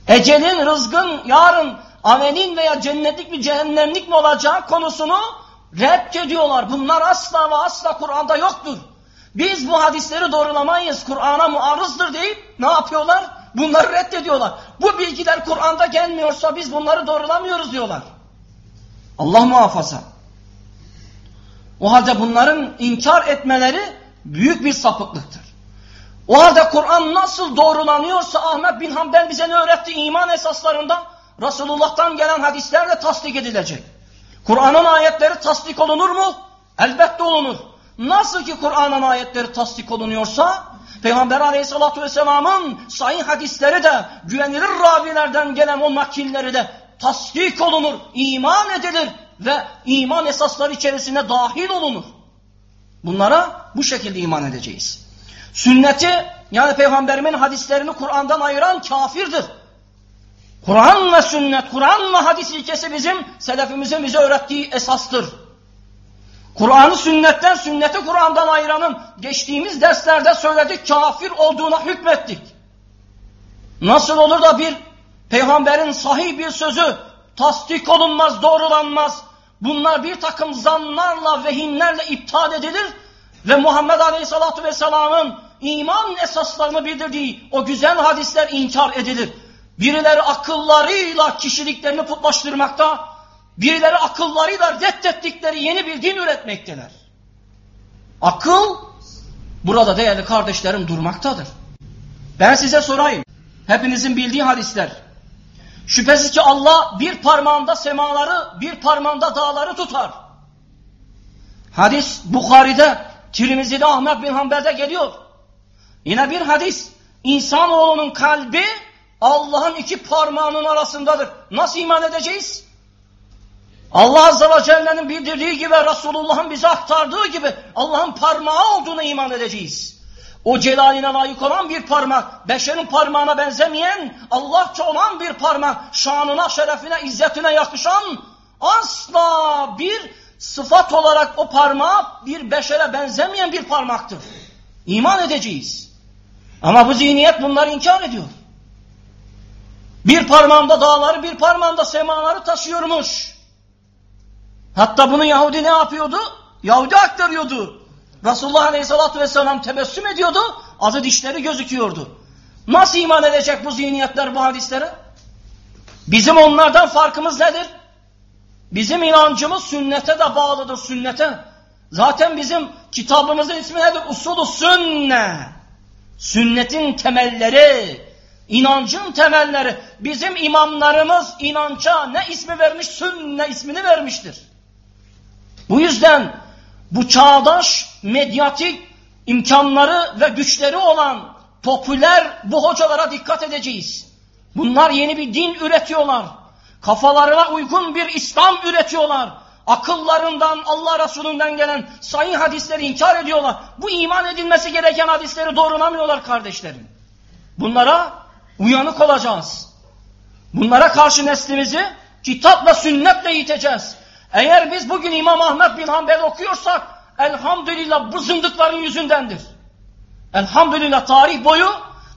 Ecelin, rızkın, yarın amelin veya cennetlik mi cehennemlik mi olacağı konusunu reddediyorlar. Bunlar asla ve asla Kur'an'da yoktur. Biz bu hadisleri doğrulamayız. Kur'an'a muarızdır deyip ne yapıyorlar? Bunları reddediyorlar. Bu bilgiler Kur'an'da gelmiyorsa biz bunları doğrulamıyoruz diyorlar. Allah muhafaza. O halde bunların inkar etmeleri büyük bir sapıklıktır. O halde Kur'an nasıl doğrulanıyorsa Ahmet bin Hanbel bize ne öğretti? İman esaslarında Resulullah'tan gelen hadislerle tasdik edilecek. Kur'an'ın ayetleri tasdik olunur mu? Elbette olunur. Nasıl ki Kur'an'ın ayetleri tasdik olunuyorsa Peygamber aleyhissalatü vesselamın sahih hadisleri de güvenilir ravilerden gelen o nakilleri de tasdik olunur, iman edilir ve iman esasları içerisine dahil olunur. Bunlara bu şekilde iman edeceğiz. Sünneti yani peygamberimin hadislerini Kur'an'dan ayıran kafirdir. Kur'an ve sünnet, Kur'an ve hadis ilkesi bizim selefimizin bize öğrettiği esastır. Kur'an'ı sünnetten, sünneti Kur'an'dan ayıranın geçtiğimiz derslerde söyledik kafir olduğuna hükmettik. Nasıl olur da bir peygamberin sahih bir sözü tasdik olunmaz, doğrulanmaz. Bunlar bir takım zanlarla, vehimlerle iptal edilir ve Muhammed Aleyhisselatü Vesselam'ın iman esaslarını bildirdiği o güzel hadisler inkar edilir. Birileri akıllarıyla kişiliklerini putlaştırmakta, birileri akıllarıyla reddettikleri yeni bir din üretmekteler. Akıl burada değerli kardeşlerim durmaktadır. Ben size sorayım. Hepinizin bildiği hadisler. Şüphesiz ki Allah bir parmağında semaları, bir parmağında dağları tutar. Hadis Bukhari'de, Tirmizi'de, Ahmet bin Hanbel'de geliyor. Yine bir hadis. İnsanoğlunun kalbi Allah'ın iki parmağının arasındadır. Nasıl iman edeceğiz? Allah Azze ve Celle'nin bildirdiği gibi, Resulullah'ın bize aktardığı gibi Allah'ın parmağı olduğuna iman edeceğiz. O celaline layık olan bir parmak, beşerin parmağına benzemeyen, Allahça olan bir parmak, şanına, şerefine, izzetine yakışan asla bir sıfat olarak o parmak bir beşere benzemeyen bir parmaktır. İman edeceğiz. Ama bu zihniyet bunları inkar ediyor. Bir parmağımda dağları, bir parmağımda semaları taşıyormuş. Hatta bunu Yahudi ne yapıyordu? Yahudi aktarıyordu. Resulullah Aleyhisselatü Vesselam tebessüm ediyordu. Adı dişleri gözüküyordu. Nasıl iman edecek bu zihniyetler bu hadislere? Bizim onlardan farkımız nedir? Bizim inancımız sünnete de bağlıdır sünnete. Zaten bizim kitabımızın ismi nedir? Usulü sünne. Sünnetin temelleri, inancın temelleri. Bizim imamlarımız inanca ne ismi vermiş? Sünne ismini vermiştir. Bu yüzden bu çağdaş medyatik imkanları ve güçleri olan popüler bu hocalara dikkat edeceğiz. Bunlar yeni bir din üretiyorlar. Kafalarına uygun bir İslam üretiyorlar. Akıllarından Allah Resulü'nden gelen sayın hadisleri inkar ediyorlar. Bu iman edilmesi gereken hadisleri doğrulamıyorlar kardeşlerim. Bunlara uyanık olacağız. Bunlara karşı neslimizi kitapla sünnetle eğiteceğiz. Eğer biz bugün İmam Ahmet bin Hanbel okuyorsak elhamdülillah bu zındıkların yüzündendir. Elhamdülillah tarih boyu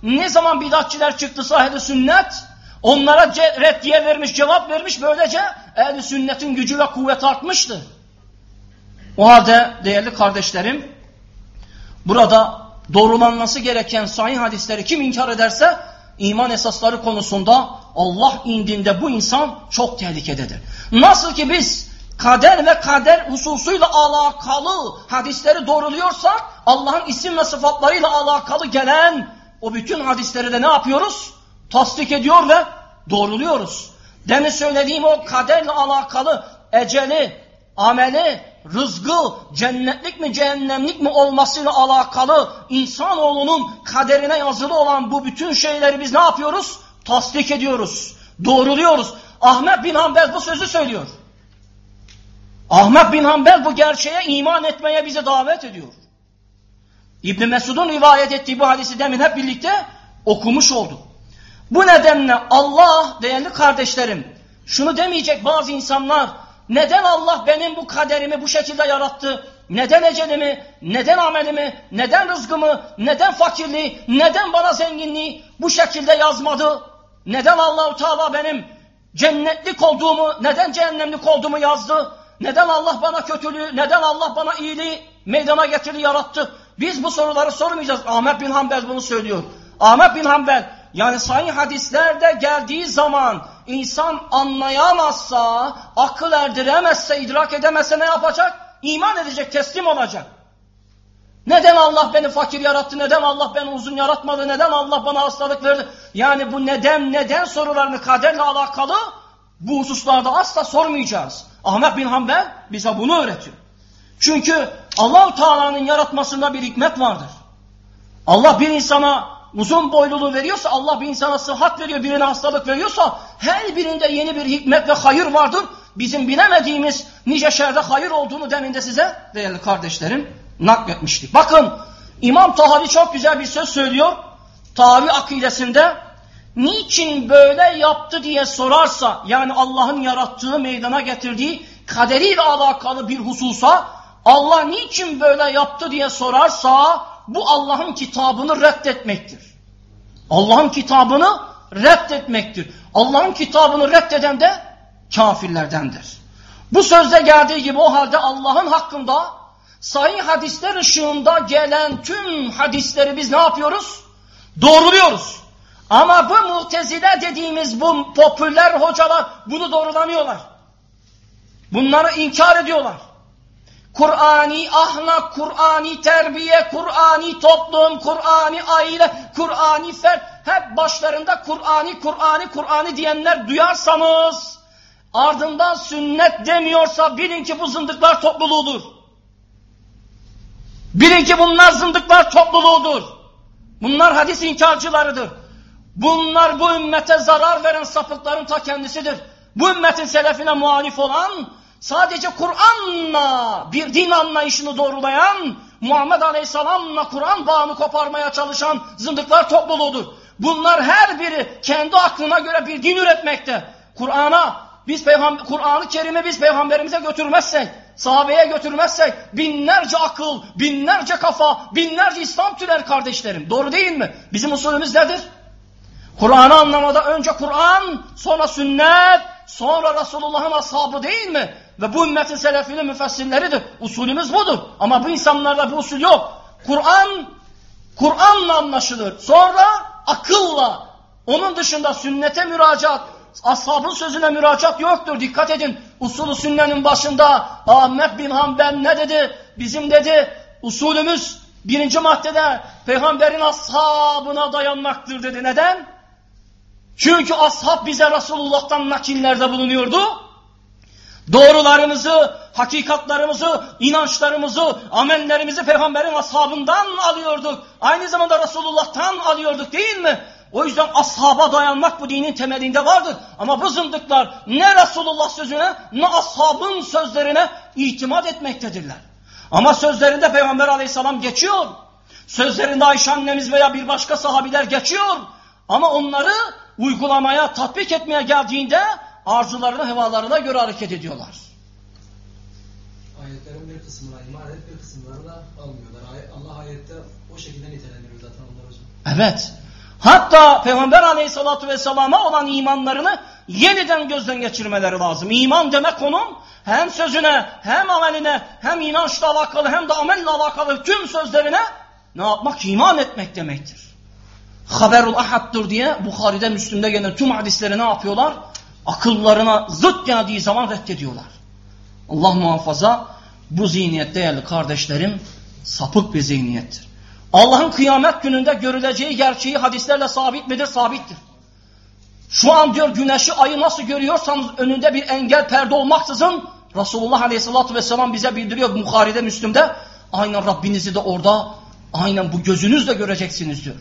ne zaman bidatçiler çıktı sahibi sünnet onlara reddiye vermiş cevap vermiş böylece ehl sünnetin gücü ve kuvveti artmıştı. O halde değerli kardeşlerim burada doğrulanması gereken sahih hadisleri kim inkar ederse iman esasları konusunda Allah indinde bu insan çok tehlikededir. Nasıl ki biz kader ve kader hususuyla alakalı hadisleri doğruluyorsak Allah'ın isim ve sıfatlarıyla alakalı gelen o bütün hadisleri de ne yapıyoruz? Tasdik ediyor ve doğruluyoruz. Demin söylediğim o kaderle alakalı eceli, ameli, rızgı, cennetlik mi cehennemlik mi olmasıyla alakalı insanoğlunun kaderine yazılı olan bu bütün şeyleri biz ne yapıyoruz? Tasdik ediyoruz, doğruluyoruz. Ahmet bin Hanbel bu sözü söylüyor. Ahmet bin Hanbel bu gerçeğe iman etmeye bizi davet ediyor. İbn Mesud'un rivayet ettiği bu hadisi demin hep birlikte okumuş olduk. Bu nedenle Allah değerli kardeşlerim şunu demeyecek bazı insanlar neden Allah benim bu kaderimi bu şekilde yarattı? Neden ecelimi, neden amelimi, neden rızkımı, neden fakirliği, neden bana zenginliği bu şekilde yazmadı? Neden Allahu Teala benim cennetlik olduğumu, neden cehennemlik olduğumu yazdı? Neden Allah bana kötülüğü, neden Allah bana iyiliği meydana getirdi, yarattı? Biz bu soruları sormayacağız. Ahmet bin Hanbel bunu söylüyor. Ahmet bin Hanbel yani sahih hadislerde geldiği zaman insan anlayamazsa, akıl erdiremezse, idrak edemezse ne yapacak? İman edecek, teslim olacak. Neden Allah beni fakir yarattı? Neden Allah beni uzun yaratmadı? Neden Allah bana hastalık verdi? Yani bu neden neden sorularını kaderle alakalı bu hususlarda asla sormayacağız. Ahmet bin Hanbel bize bunu öğretiyor. Çünkü allah Teala'nın yaratmasında bir hikmet vardır. Allah bir insana uzun boyluluğu veriyorsa, Allah bir insana sıhhat veriyor, birine hastalık veriyorsa her birinde yeni bir hikmet ve hayır vardır. Bizim bilemediğimiz nice şerde hayır olduğunu demin de size değerli kardeşlerim nakletmiştik. Bakın İmam Tahavi çok güzel bir söz söylüyor. Tahavi akidesinde niçin böyle yaptı diye sorarsa yani Allah'ın yarattığı meydana getirdiği kaderiyle alakalı bir hususa Allah niçin böyle yaptı diye sorarsa bu Allah'ın kitabını reddetmektir. Allah'ın kitabını reddetmektir. Allah'ın kitabını reddeden de kafirlerdendir. Bu sözde geldiği gibi o halde Allah'ın hakkında sahih hadisler ışığında gelen tüm hadisleri biz ne yapıyoruz? Doğruluyoruz. Ama bu mutezile dediğimiz bu popüler hocalar bunu doğrulamıyorlar. Bunları inkar ediyorlar. Kur'ani ahlak, Kur'ani terbiye, Kur'ani toplum, Kur'ani aile, Kur'ani fert hep başlarında Kur'ani, Kur'ani, Kur'ani diyenler duyarsanız ardından sünnet demiyorsa bilin ki bu zındıklar topluluğudur. Bilin ki bunlar zındıklar topluluğudur. Bunlar hadis inkarcılarıdır. Bunlar bu ümmete zarar veren sapıkların ta kendisidir. Bu ümmetin selefine muhalif olan, sadece Kur'an'la bir din anlayışını doğrulayan, Muhammed Aleyhisselam'la Kur'an bağını koparmaya çalışan zındıklar topluluğudur. Bunlar her biri kendi aklına göre bir din üretmekte. Kur'an'a biz peygamber Kur'an-ı Kerim'i biz peygamberimize götürmezsek, sahabeye götürmezsek binlerce akıl, binlerce kafa, binlerce İslam türer kardeşlerim. Doğru değil mi? Bizim usulümüz nedir? Kur'an'ı anlamada önce Kur'an, sonra sünnet, sonra Resulullah'ın ashabı değil mi? Ve bu ümmetin selefinin müfessirleridir. Usulümüz budur. Ama bu insanlarda bu usul yok. Kur'an, Kur'an'la anlaşılır. Sonra akılla. Onun dışında sünnete müracaat, ashabın sözüne müracaat yoktur. Dikkat edin. Usulü sünnenin başında Ahmet bin Hanbel ne dedi? Bizim dedi usulümüz birinci maddede peygamberin ashabına dayanmaktır dedi. Neden? Çünkü ashab bize Resulullah'tan nakillerde bulunuyordu. Doğrularımızı, hakikatlarımızı, inançlarımızı, amellerimizi peygamberin ashabından alıyorduk. Aynı zamanda Resulullah'tan alıyorduk değil mi? O yüzden ashaba dayanmak bu dinin temelinde vardır. Ama bu zındıklar ne Resulullah sözüne ne ashabın sözlerine itimat etmektedirler. Ama sözlerinde Peygamber aleyhisselam geçiyor. Sözlerinde Ayşe annemiz veya bir başka sahabiler geçiyor. Ama onları uygulamaya, tatbik etmeye geldiğinde arzularına, hevalarına göre hareket ediyorlar. Ayetlerin bir kısmına iman edip bir kısımlarını da almıyorlar. Allah ayette o şekilde nitelendiriyor zaten onlar hocam. Evet. Hatta Peygamber aleyhissalatü vesselama olan imanlarını yeniden gözden geçirmeleri lazım. İman demek onun hem sözüne hem ameline hem inançla alakalı hem de amelle alakalı tüm sözlerine ne yapmak? İman etmek demektir. Haberul ahattır diye Bukhari'de Müslüm'de gelen tüm hadisleri ne yapıyorlar? Akıllarına zıt geldiği zaman reddediyorlar. Allah muhafaza bu zihniyet değerli kardeşlerim sapık bir zihniyettir. Allah'ın kıyamet gününde görüleceği gerçeği hadislerle sabit midir? Sabittir. Şu an diyor güneşi ayı nasıl görüyorsanız önünde bir engel perde olmaksızın Resulullah Aleyhisselatü Vesselam bize bildiriyor Bukhari'de Müslüm'de aynen Rabbinizi de orada aynen bu gözünüzle göreceksiniz diyor.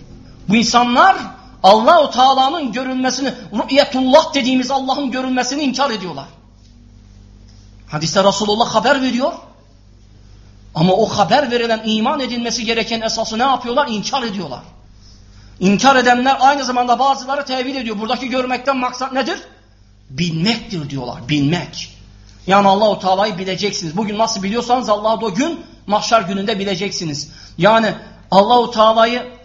Bu insanlar Allahu Teala'nın görünmesini, ru'yetullah dediğimiz Allah'ın görünmesini inkar ediyorlar. Hadiste Resulullah haber veriyor. Ama o haber verilen iman edilmesi gereken esası ne yapıyorlar? İnkar ediyorlar. İnkar edenler aynı zamanda bazıları tevil ediyor. Buradaki görmekten maksat nedir? Bilmektir diyorlar. Bilmek. Yani Allahu Teala'yı bileceksiniz. Bugün nasıl biliyorsanız Allah'ı o gün mahşer gününde bileceksiniz. Yani Allahu Teala'yı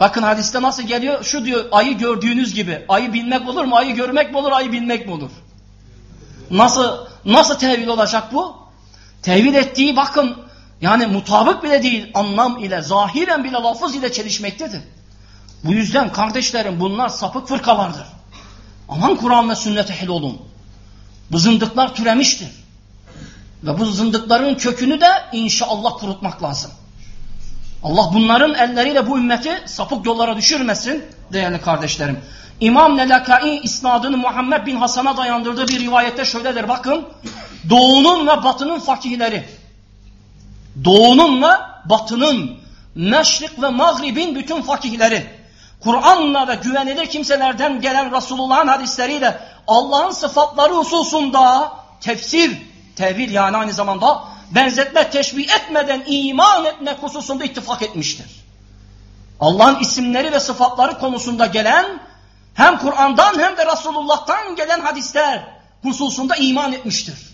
bakın hadiste nasıl geliyor? Şu diyor ayı gördüğünüz gibi. Ayı bilmek olur mu? Ayı görmek mi olur? Ayı bilmek mi olur? Nasıl nasıl tevil olacak bu? Tevil ettiği bakın yani mutabık bile değil anlam ile zahiren bile lafız ile çelişmektedir. Bu yüzden kardeşlerim bunlar sapık fırkalardır. Aman Kur'an ve sünnet ehli olun. Bu zındıklar türemiştir. Ve bu zındıkların kökünü de inşallah kurutmak lazım. Allah bunların elleriyle bu ümmeti sapık yollara düşürmesin değerli kardeşlerim. İmam Nelakai isnadını Muhammed bin Hasan'a dayandırdığı bir rivayette şöyledir. Bakın doğunun ve batının fakihleri doğunun ve batının meşrik ve mağribin bütün fakihleri Kur'an'la ve güvenilir kimselerden gelen Resulullah'ın hadisleriyle Allah'ın sıfatları hususunda tefsir, tevil yani aynı zamanda benzetme, teşbih etmeden iman etmek hususunda ittifak etmiştir. Allah'ın isimleri ve sıfatları konusunda gelen hem Kur'an'dan hem de Resulullah'tan gelen hadisler hususunda iman etmiştir.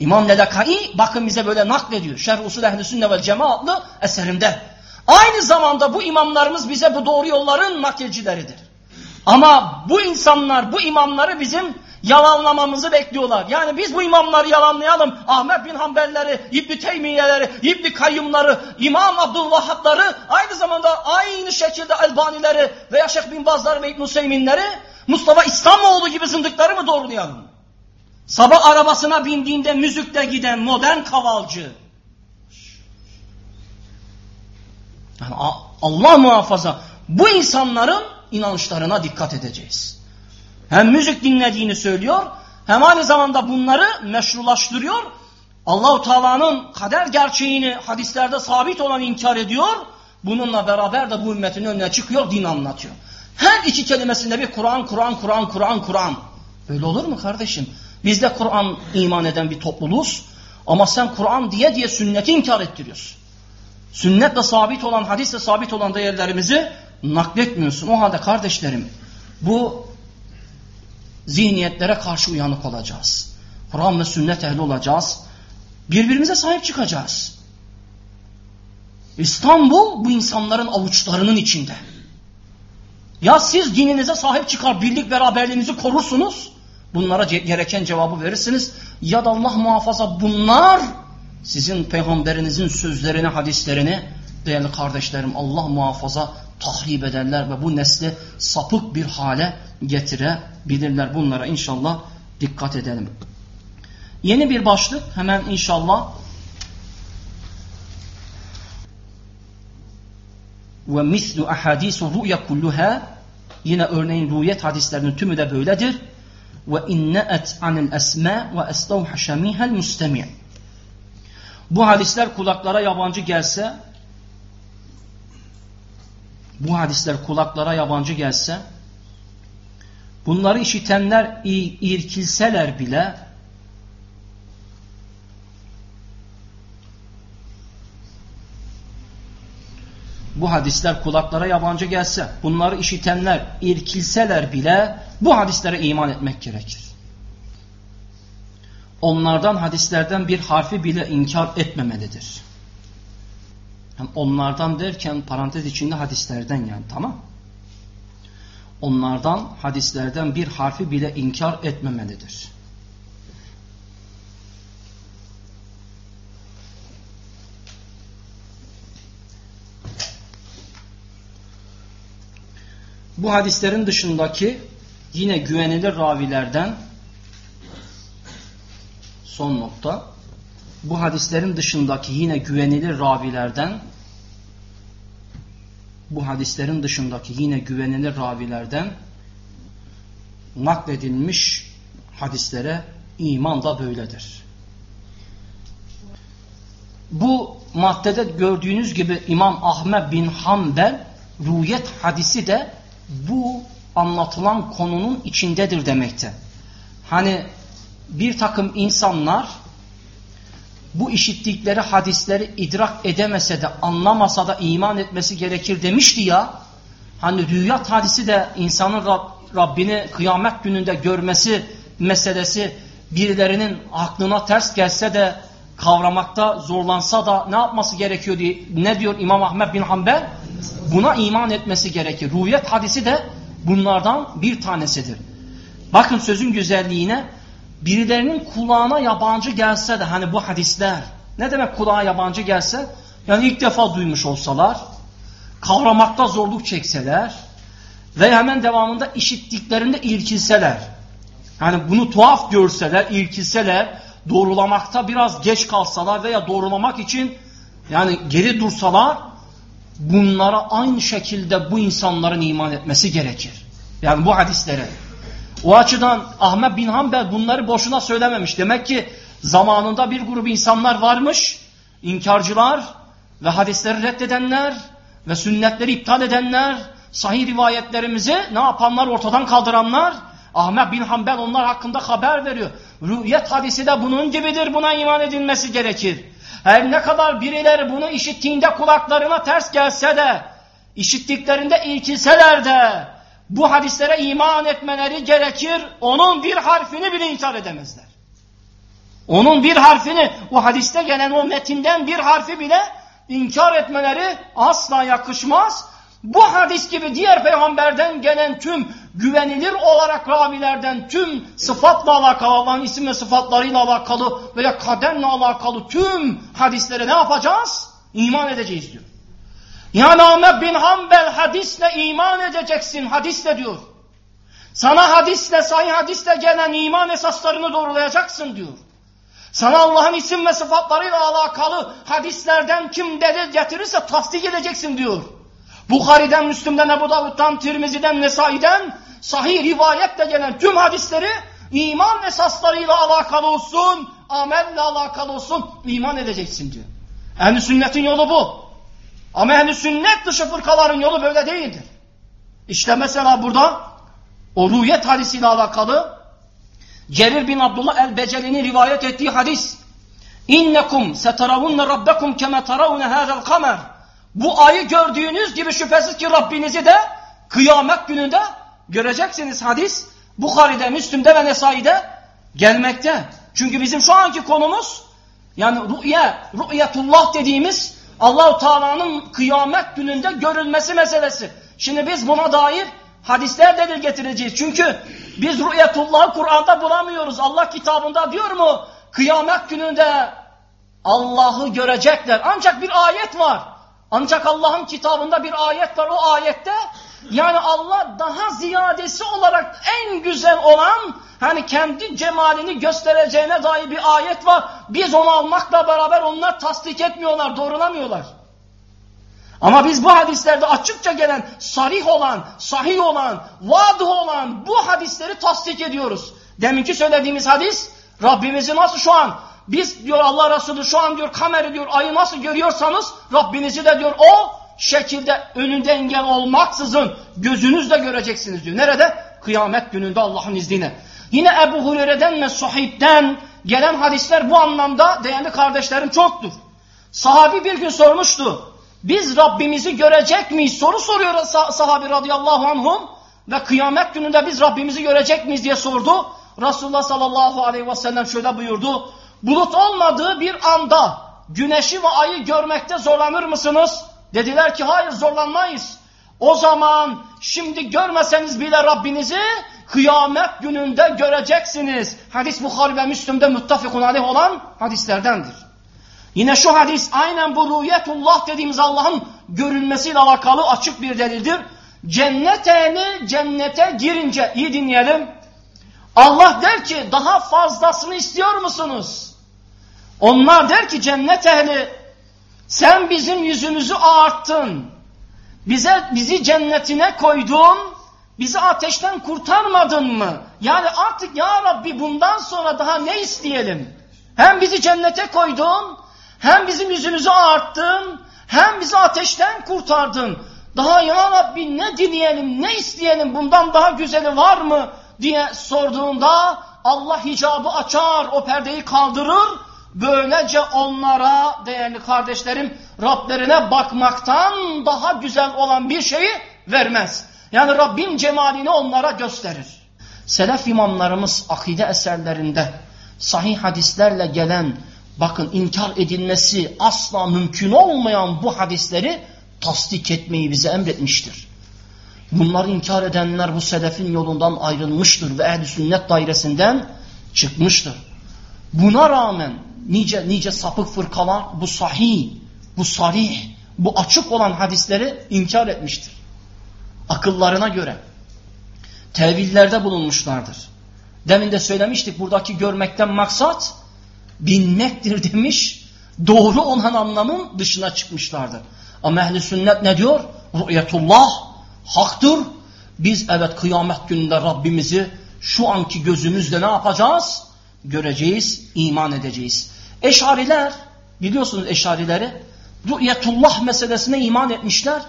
İmam Lelakai bakın bize böyle naklediyor. Şerh Usul Ehli Sünne ve Cema adlı eserinde. Aynı zamanda bu imamlarımız bize bu doğru yolların nakilcileridir. Ama bu insanlar bu imamları bizim yalanlamamızı bekliyorlar. Yani biz bu imamları yalanlayalım. Ahmet bin Hanbelleri, İbni Teymiyeleri, İbni Kayyumları, İmam Abdülvahhabları, aynı zamanda aynı şekilde Elbanileri veya Şeyh bin Bazları ve İbn Hüseyminleri, Mustafa İslamoğlu gibi zındıkları mı doğrulayalım? Sabah arabasına bindiğinde müzikle giden modern kavalcı. Yani Allah muhafaza bu insanların inançlarına dikkat edeceğiz. Hem müzik dinlediğini söylüyor hem aynı zamanda bunları meşrulaştırıyor. Allahu Teala'nın kader gerçeğini hadislerde sabit olan inkar ediyor. Bununla beraber de bu ümmetin önüne çıkıyor, din anlatıyor. Her iki kelimesinde bir Kur'an, Kur'an, Kur'an, Kur'an, Kur'an. Böyle olur mu kardeşim? Biz de Kur'an iman eden bir topluluğuz. Ama sen Kur'an diye diye sünneti inkar ettiriyorsun. Sünnetle sabit olan, hadisle sabit olan değerlerimizi nakletmiyorsun. O halde kardeşlerim bu zihniyetlere karşı uyanık olacağız. Kur'an ve sünnet ehli olacağız. Birbirimize sahip çıkacağız. İstanbul bu insanların avuçlarının içinde. Ya siz dininize sahip çıkar, birlik beraberliğinizi korursunuz. Bunlara gereken cevabı verirsiniz. Ya da Allah muhafaza bunlar sizin peygamberinizin sözlerini, hadislerini değerli kardeşlerim Allah muhafaza tahrip ederler ve bu nesli sapık bir hale getirebilirler. Bunlara inşallah dikkat edelim. Yeni bir başlık hemen inşallah ve mislu ahadisu ru'ya kulluha yine örneğin rüyet hadislerinin tümü de böyledir. Ve inneet anil esma ve estevhaşa mihel mustemi' Bu hadisler kulaklara yabancı gelse bu hadisler kulaklara yabancı gelse bunları işitenler irkilseler bile bu hadisler kulaklara yabancı gelse, bunları işitenler irkilseler bile bu hadislere iman etmek gerekir. Onlardan hadislerden bir harfi bile inkar etmemelidir. Yani onlardan derken parantez içinde hadislerden yani tamam. Onlardan hadislerden bir harfi bile inkar etmemelidir. Bu hadislerin dışındaki yine güvenilir ravilerden son nokta bu hadislerin dışındaki yine güvenilir ravilerden bu hadislerin dışındaki yine güvenilir ravilerden nakledilmiş hadislere iman da böyledir. Bu maddede gördüğünüz gibi İmam Ahmet bin Hanbel rüyet hadisi de bu anlatılan konunun içindedir demekte. Hani bir takım insanlar bu işittikleri hadisleri idrak edemese de anlamasa da iman etmesi gerekir demişti ya. Hani rüyat hadisi de insanın Rab, Rabbini kıyamet gününde görmesi meselesi birilerinin aklına ters gelse de kavramakta zorlansa da ne yapması gerekiyor diye ne diyor İmam Ahmet bin Hanbel? Buna iman etmesi gerekir. Rüyet hadisi de bunlardan bir tanesidir. Bakın sözün güzelliğine birilerinin kulağına yabancı gelse de hani bu hadisler ne demek kulağa yabancı gelse? Yani ilk defa duymuş olsalar, kavramakta zorluk çekseler ve hemen devamında işittiklerinde irkilseler. Yani bunu tuhaf görseler, irkilseler, doğrulamakta biraz geç kalsalar veya doğrulamak için yani geri dursalar bunlara aynı şekilde bu insanların iman etmesi gerekir. Yani bu hadislere. O açıdan Ahmet bin Hanbel bunları boşuna söylememiş. Demek ki zamanında bir grup insanlar varmış, inkarcılar ve hadisleri reddedenler ve sünnetleri iptal edenler, sahih rivayetlerimizi ne yapanlar ortadan kaldıranlar, Ahmet bin Hanbel onlar hakkında haber veriyor. Rüyet hadisi de bunun gibidir, buna iman edilmesi gerekir. Her ne kadar birileri bunu işittiğinde kulaklarına ters gelse de, işittiklerinde ilkilseler de, bu hadislere iman etmeleri gerekir. Onun bir harfini bile inkar edemezler. Onun bir harfini, o hadiste gelen o metinden bir harfi bile inkar etmeleri asla yakışmaz. Bu hadis gibi diğer peygamberden gelen tüm güvenilir olarak ravilerden tüm sıfatla alakalı, Allah'ın isim ve sıfatlarıyla alakalı veya kaderle alakalı tüm hadislere ne yapacağız? İman edeceğiz diyor. Ahmet bin Hanbel hadisle iman edeceksin. Hadisle diyor. Sana hadisle, sahih hadisle gelen iman esaslarını doğrulayacaksın diyor. Sana Allah'ın isim ve sıfatlarıyla alakalı hadislerden kim delil getirirse tasdik edeceksin diyor. Bukhari'den, Müslüm'den, Ebu Davud'dan, Tirmizi'den, Nesai'den sahih rivayetle gelen tüm hadisleri iman esaslarıyla alakalı olsun amelle alakalı olsun iman edeceksin diyor. Ehl-i sünnetin yolu bu. Ama ehl-i sünnet dışı fırkaların yolu böyle değildir. İşte mesela burada o rüyet hadisiyle alakalı Cerir bin Abdullah el-Beceli'nin rivayet ettiği hadis. İnnekum setaravunne rabbekum keme taravune hâzel kamer. Bu ayı gördüğünüz gibi şüphesiz ki Rabbinizi de kıyamet gününde göreceksiniz hadis. Bukhari'de, Müslüm'de ve Nesai'de gelmekte. Çünkü bizim şu anki konumuz yani rü'ye, rü'yetullah dediğimiz Allahu Teala'nın kıyamet gününde görülmesi meselesi. Şimdi biz buna dair hadisler delil getireceğiz. Çünkü biz rü'yetullah'ı Kur'an'da bulamıyoruz. Allah kitabında diyor mu? Kıyamet gününde Allah'ı görecekler. Ancak bir ayet var. Ancak Allah'ın kitabında bir ayet var. O ayette yani Allah daha ziyadesi olarak en güzel olan hani kendi cemalini göstereceğine dair bir ayet var. Biz onu almakla beraber onlar tasdik etmiyorlar, doğrulamıyorlar. Ama biz bu hadislerde açıkça gelen, sarih olan, sahih olan, vadıh olan bu hadisleri tasdik ediyoruz. Deminki söylediğimiz hadis, Rabbimizi nasıl şu an, biz diyor Allah Resulü şu an diyor kameri diyor ayı nasıl görüyorsanız, Rabbinizi de diyor o şekilde önünde engel olmaksızın gözünüzle göreceksiniz diyor. Nerede? Kıyamet gününde Allah'ın izniyle. Yine Ebu Hureyre'den ve Sahib'den gelen hadisler bu anlamda değerli kardeşlerim çoktur. Sahabi bir gün sormuştu. Biz Rabbimizi görecek miyiz? Soru soruyor sah sahabi radıyallahu anhum. Ve kıyamet gününde biz Rabbimizi görecek miyiz diye sordu. Resulullah sallallahu aleyhi ve sellem şöyle buyurdu. Bulut olmadığı bir anda güneşi ve ayı görmekte zorlanır mısınız? Dediler ki hayır zorlanmayız. O zaman şimdi görmeseniz bile Rabbinizi kıyamet gününde göreceksiniz. Hadis Bukhari ve Müslüm'de muttafikun aleyh olan hadislerdendir. Yine şu hadis aynen bu rüyetullah dediğimiz Allah'ın görünmesiyle alakalı açık bir delildir. Cennet ehli cennete girince iyi dinleyelim. Allah der ki daha fazlasını istiyor musunuz? Onlar der ki cennet ehli sen bizim yüzümüzü ağarttın. Bize bizi cennetine koydun. Bizi ateşten kurtarmadın mı? Yani artık ya Rabbi bundan sonra daha ne isteyelim? Hem bizi cennete koydun, hem bizim yüzümüzü ağarttın, hem bizi ateşten kurtardın. Daha ya Rabbi ne dileyelim, ne isteyelim, bundan daha güzeli var mı diye sorduğunda Allah hicabı açar, o perdeyi kaldırır. Böylece onlara değerli kardeşlerim Rablerine bakmaktan daha güzel olan bir şeyi vermez. Yani Rabbin cemalini onlara gösterir. Selef imamlarımız akide eserlerinde sahih hadislerle gelen bakın inkar edilmesi asla mümkün olmayan bu hadisleri tasdik etmeyi bize emretmiştir. Bunları inkar edenler bu selefin yolundan ayrılmıştır ve ehl sünnet dairesinden çıkmıştır. Buna rağmen nice nice sapık fırkalar bu sahih, bu sarih, bu açık olan hadisleri inkar etmiştir. Akıllarına göre tevillerde bulunmuşlardır. Demin de söylemiştik buradaki görmekten maksat binmektir demiş. Doğru olan anlamın dışına çıkmışlardır. Ama ehli sünnet ne diyor? Rü'yetullah haktır. Biz evet kıyamet gününde Rabbimizi şu anki gözümüzle ne yapacağız? Göreceğiz, iman edeceğiz. Eşariler, biliyorsunuz eşarileri, rü'yetullah meselesine iman etmişler.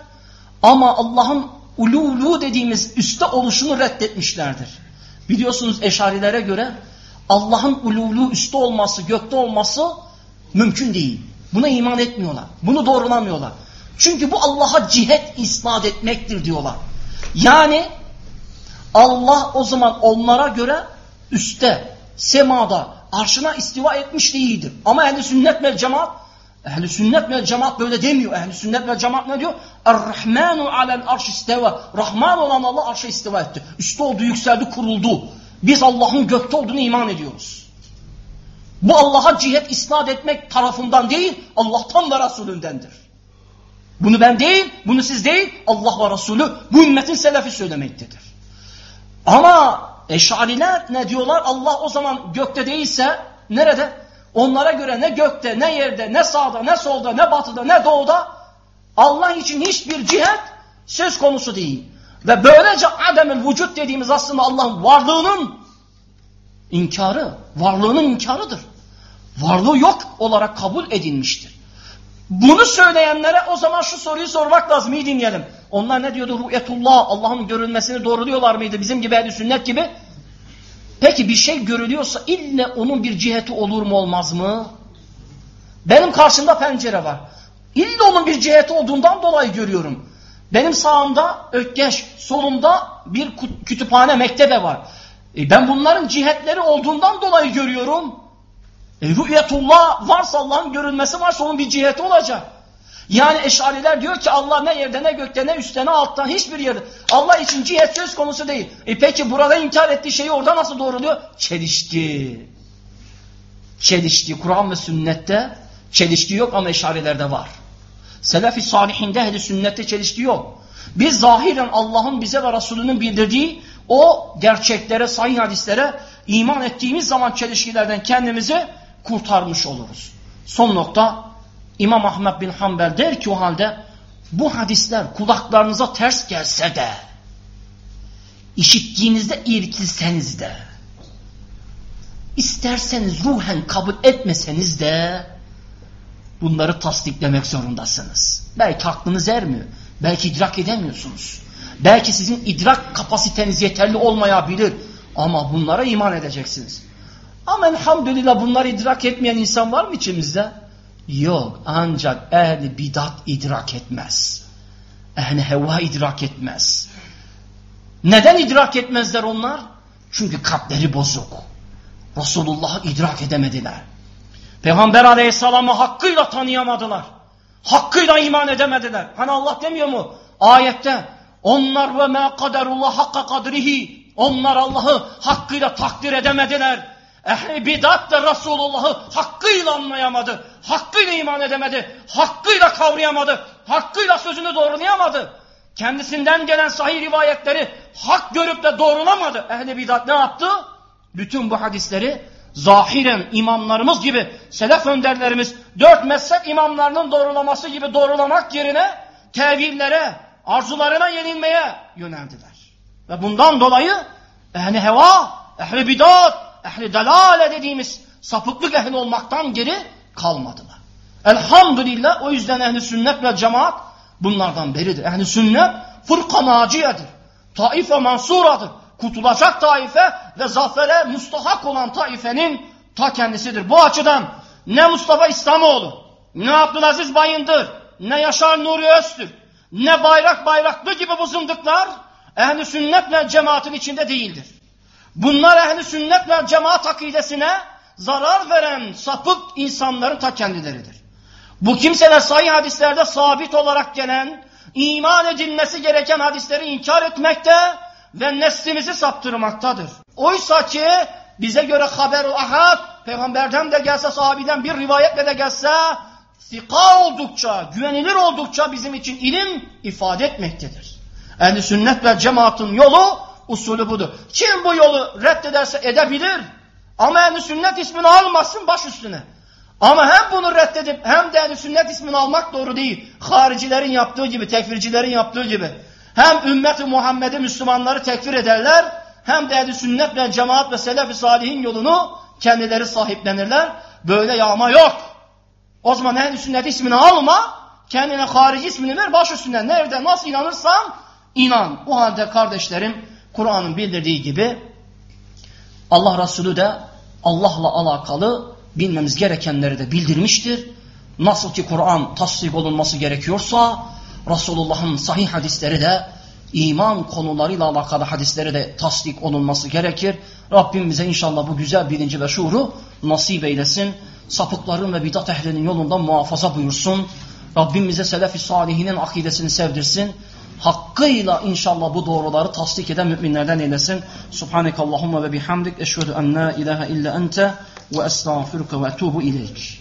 Ama Allah'ın ululu dediğimiz üste oluşunu reddetmişlerdir. Biliyorsunuz eşarilere göre Allah'ın ululu üstte olması, gökte olması mümkün değil. Buna iman etmiyorlar. Bunu doğrulamıyorlar. Çünkü bu Allah'a cihet isnat etmektir diyorlar. Yani Allah o zaman onlara göre üstte, semada, arşına istiva etmiş değildir. Ama ehli sünnet vel cemaat Ehli sünnet vel cemaat böyle demiyor. Ehli sünnet vel cemaat ne diyor? Er-Rahmanu alel arş isteva. Rahman olan Allah arşa istiva etti. Üstte oldu, yükseldi, kuruldu. Biz Allah'ın gökte olduğunu iman ediyoruz. Bu Allah'a cihet isnat etmek tarafından değil, Allah'tan ve Resulündendir. Bunu ben değil, bunu siz değil, Allah ve Resulü bu ümmetin selefi söylemektedir. Ama eşariler ne diyorlar? Allah o zaman gökte değilse nerede? Onlara göre ne gökte, ne yerde, ne sağda, ne solda, ne batıda, ne doğuda Allah için hiçbir cihet söz konusu değil. Ve böylece ademül vücut dediğimiz aslında Allah'ın varlığının inkarı, varlığının inkarıdır. Varlığı yok olarak kabul edilmiştir. Bunu söyleyenlere o zaman şu soruyu sormak lazım. İyi dinleyelim. Onlar ne diyordu? Ru'yetullah. Allah'ın görülmesini doğruluyorlar mıydı? Bizim gibi ehl sünnet gibi. Peki bir şey görülüyorsa ille onun bir ciheti olur mu olmaz mı? Benim karşımda pencere var. İlle onun bir ciheti olduğundan dolayı görüyorum. Benim sağımda Ökkeş, solumda bir kütüphane, mektebe var. E ben bunların cihetleri olduğundan dolayı görüyorum. E, rü'yetullah varsa Allah'ın görünmesi varsa onun bir ciheti olacak. Yani eşariler diyor ki Allah ne yerde ne gökte ne üstte ne altta hiçbir yerde. Allah için cihet söz konusu değil. E peki burada inkar ettiği şeyi orada nasıl doğruluyor? Çelişki. Çelişki. Kur'an ve sünnette çelişki yok ama eşarilerde var. Selefi salihinde ehli sünnette çelişki yok. Biz zahiren Allah'ın bize ve Resulünün bildirdiği o gerçeklere, sahih hadislere iman ettiğimiz zaman çelişkilerden kendimizi kurtarmış oluruz. Son nokta İmam Ahmet bin Hanbel der ki o halde bu hadisler kulaklarınıza ters gelse de işittiğinizde irkilseniz de isterseniz ruhen kabul etmeseniz de bunları tasdiklemek zorundasınız. Belki aklınız ermiyor. Belki idrak edemiyorsunuz. Belki sizin idrak kapasiteniz yeterli olmayabilir. Ama bunlara iman edeceksiniz. Ama elhamdülillah bunları idrak etmeyen insan var mı içimizde? Yok. Ancak ehli bidat idrak etmez. Ehli heva idrak etmez. Neden idrak etmezler onlar? Çünkü kalpleri bozuk. Resulullah'ı idrak edemediler. Peygamber aleyhisselamı hakkıyla tanıyamadılar. Hakkıyla iman edemediler. Hani Allah demiyor mu? Ayette onlar ve me kaderullah hakka kadrihi onlar Allah'ı hakkıyla takdir edemediler. Ehli bidat da Resulullah'ı hakkıyla anlayamadı. Hakkıyla iman edemedi. Hakkıyla kavrayamadı. Hakkıyla sözünü doğrulayamadı. Kendisinden gelen sahih rivayetleri hak görüp de doğrulamadı. Ehli bidat ne yaptı? Bütün bu hadisleri zahiren imamlarımız gibi selef önderlerimiz dört mezhep imamlarının doğrulaması gibi doğrulamak yerine tevillere, arzularına yenilmeye yöneldiler. Ve bundan dolayı ehli heva, ehli bidat, ehli delale dediğimiz sapıklık ehli olmaktan geri kalmadılar. Elhamdülillah o yüzden ehli sünnet ve cemaat bunlardan beridir. Ehli sünnet fırka naciyedir. Taife mansuradır. Kurtulacak taife ve zafere mustahak olan taifenin ta kendisidir. Bu açıdan ne Mustafa İslamoğlu, ne Abdülaziz Bayındır, ne Yaşar Nuri Öztürk, ne Bayrak Bayraklı gibi bu zındıklar ehli sünnet ve cemaatin içinde değildir. Bunlar ehli sünnet ve cemaat akidesine zarar veren sapık insanların ta kendileridir. Bu kimseler sahih hadislerde sabit olarak gelen, iman edilmesi gereken hadisleri inkar etmekte ve neslimizi saptırmaktadır. Oysa ki bize göre haber ahad, peygamberden de gelse, sahabiden bir rivayetle de gelse, sika oldukça, güvenilir oldukça bizim için ilim ifade etmektedir. Ehl-i sünnet ve cemaatın yolu, usulü budur. Kim bu yolu reddederse edebilir. Ama ehl sünnet ismini almasın baş üstüne. Ama hem bunu reddedip hem de ehl sünnet ismini almak doğru değil. Haricilerin yaptığı gibi, tekfircilerin yaptığı gibi. Hem ümmet-i Muhammed'i Müslümanları tekfir ederler, hem de ehl sünnet ve cemaat ve selef-i salihin yolunu kendileri sahiplenirler. Böyle yağma yok. O zaman ehl sünnet ismini alma, kendine harici ismini ver baş üstüne. Nerede nasıl inanırsan inan. O halde kardeşlerim Kur'an'ın bildirdiği gibi Allah Resulü de Allah'la alakalı bilmemiz gerekenleri de bildirmiştir. Nasıl ki Kur'an tasdik olunması gerekiyorsa Resulullah'ın sahih hadisleri de iman konularıyla alakalı hadisleri de tasdik olunması gerekir. Rabbim bize inşallah bu güzel bilinci ve şuuru nasip eylesin. Sapıkların ve bidat ehlinin yolundan muhafaza buyursun. Rabbim bize selef-i salihinin akidesini sevdirsin. Hakkıyla inşallah bu doğruları tasdik eden müminlerden eylesin. Subhanekallahumma ve bihamdik. Eşhedü en la ilahe illa ente ve estağfirüke ve etubu ileyk.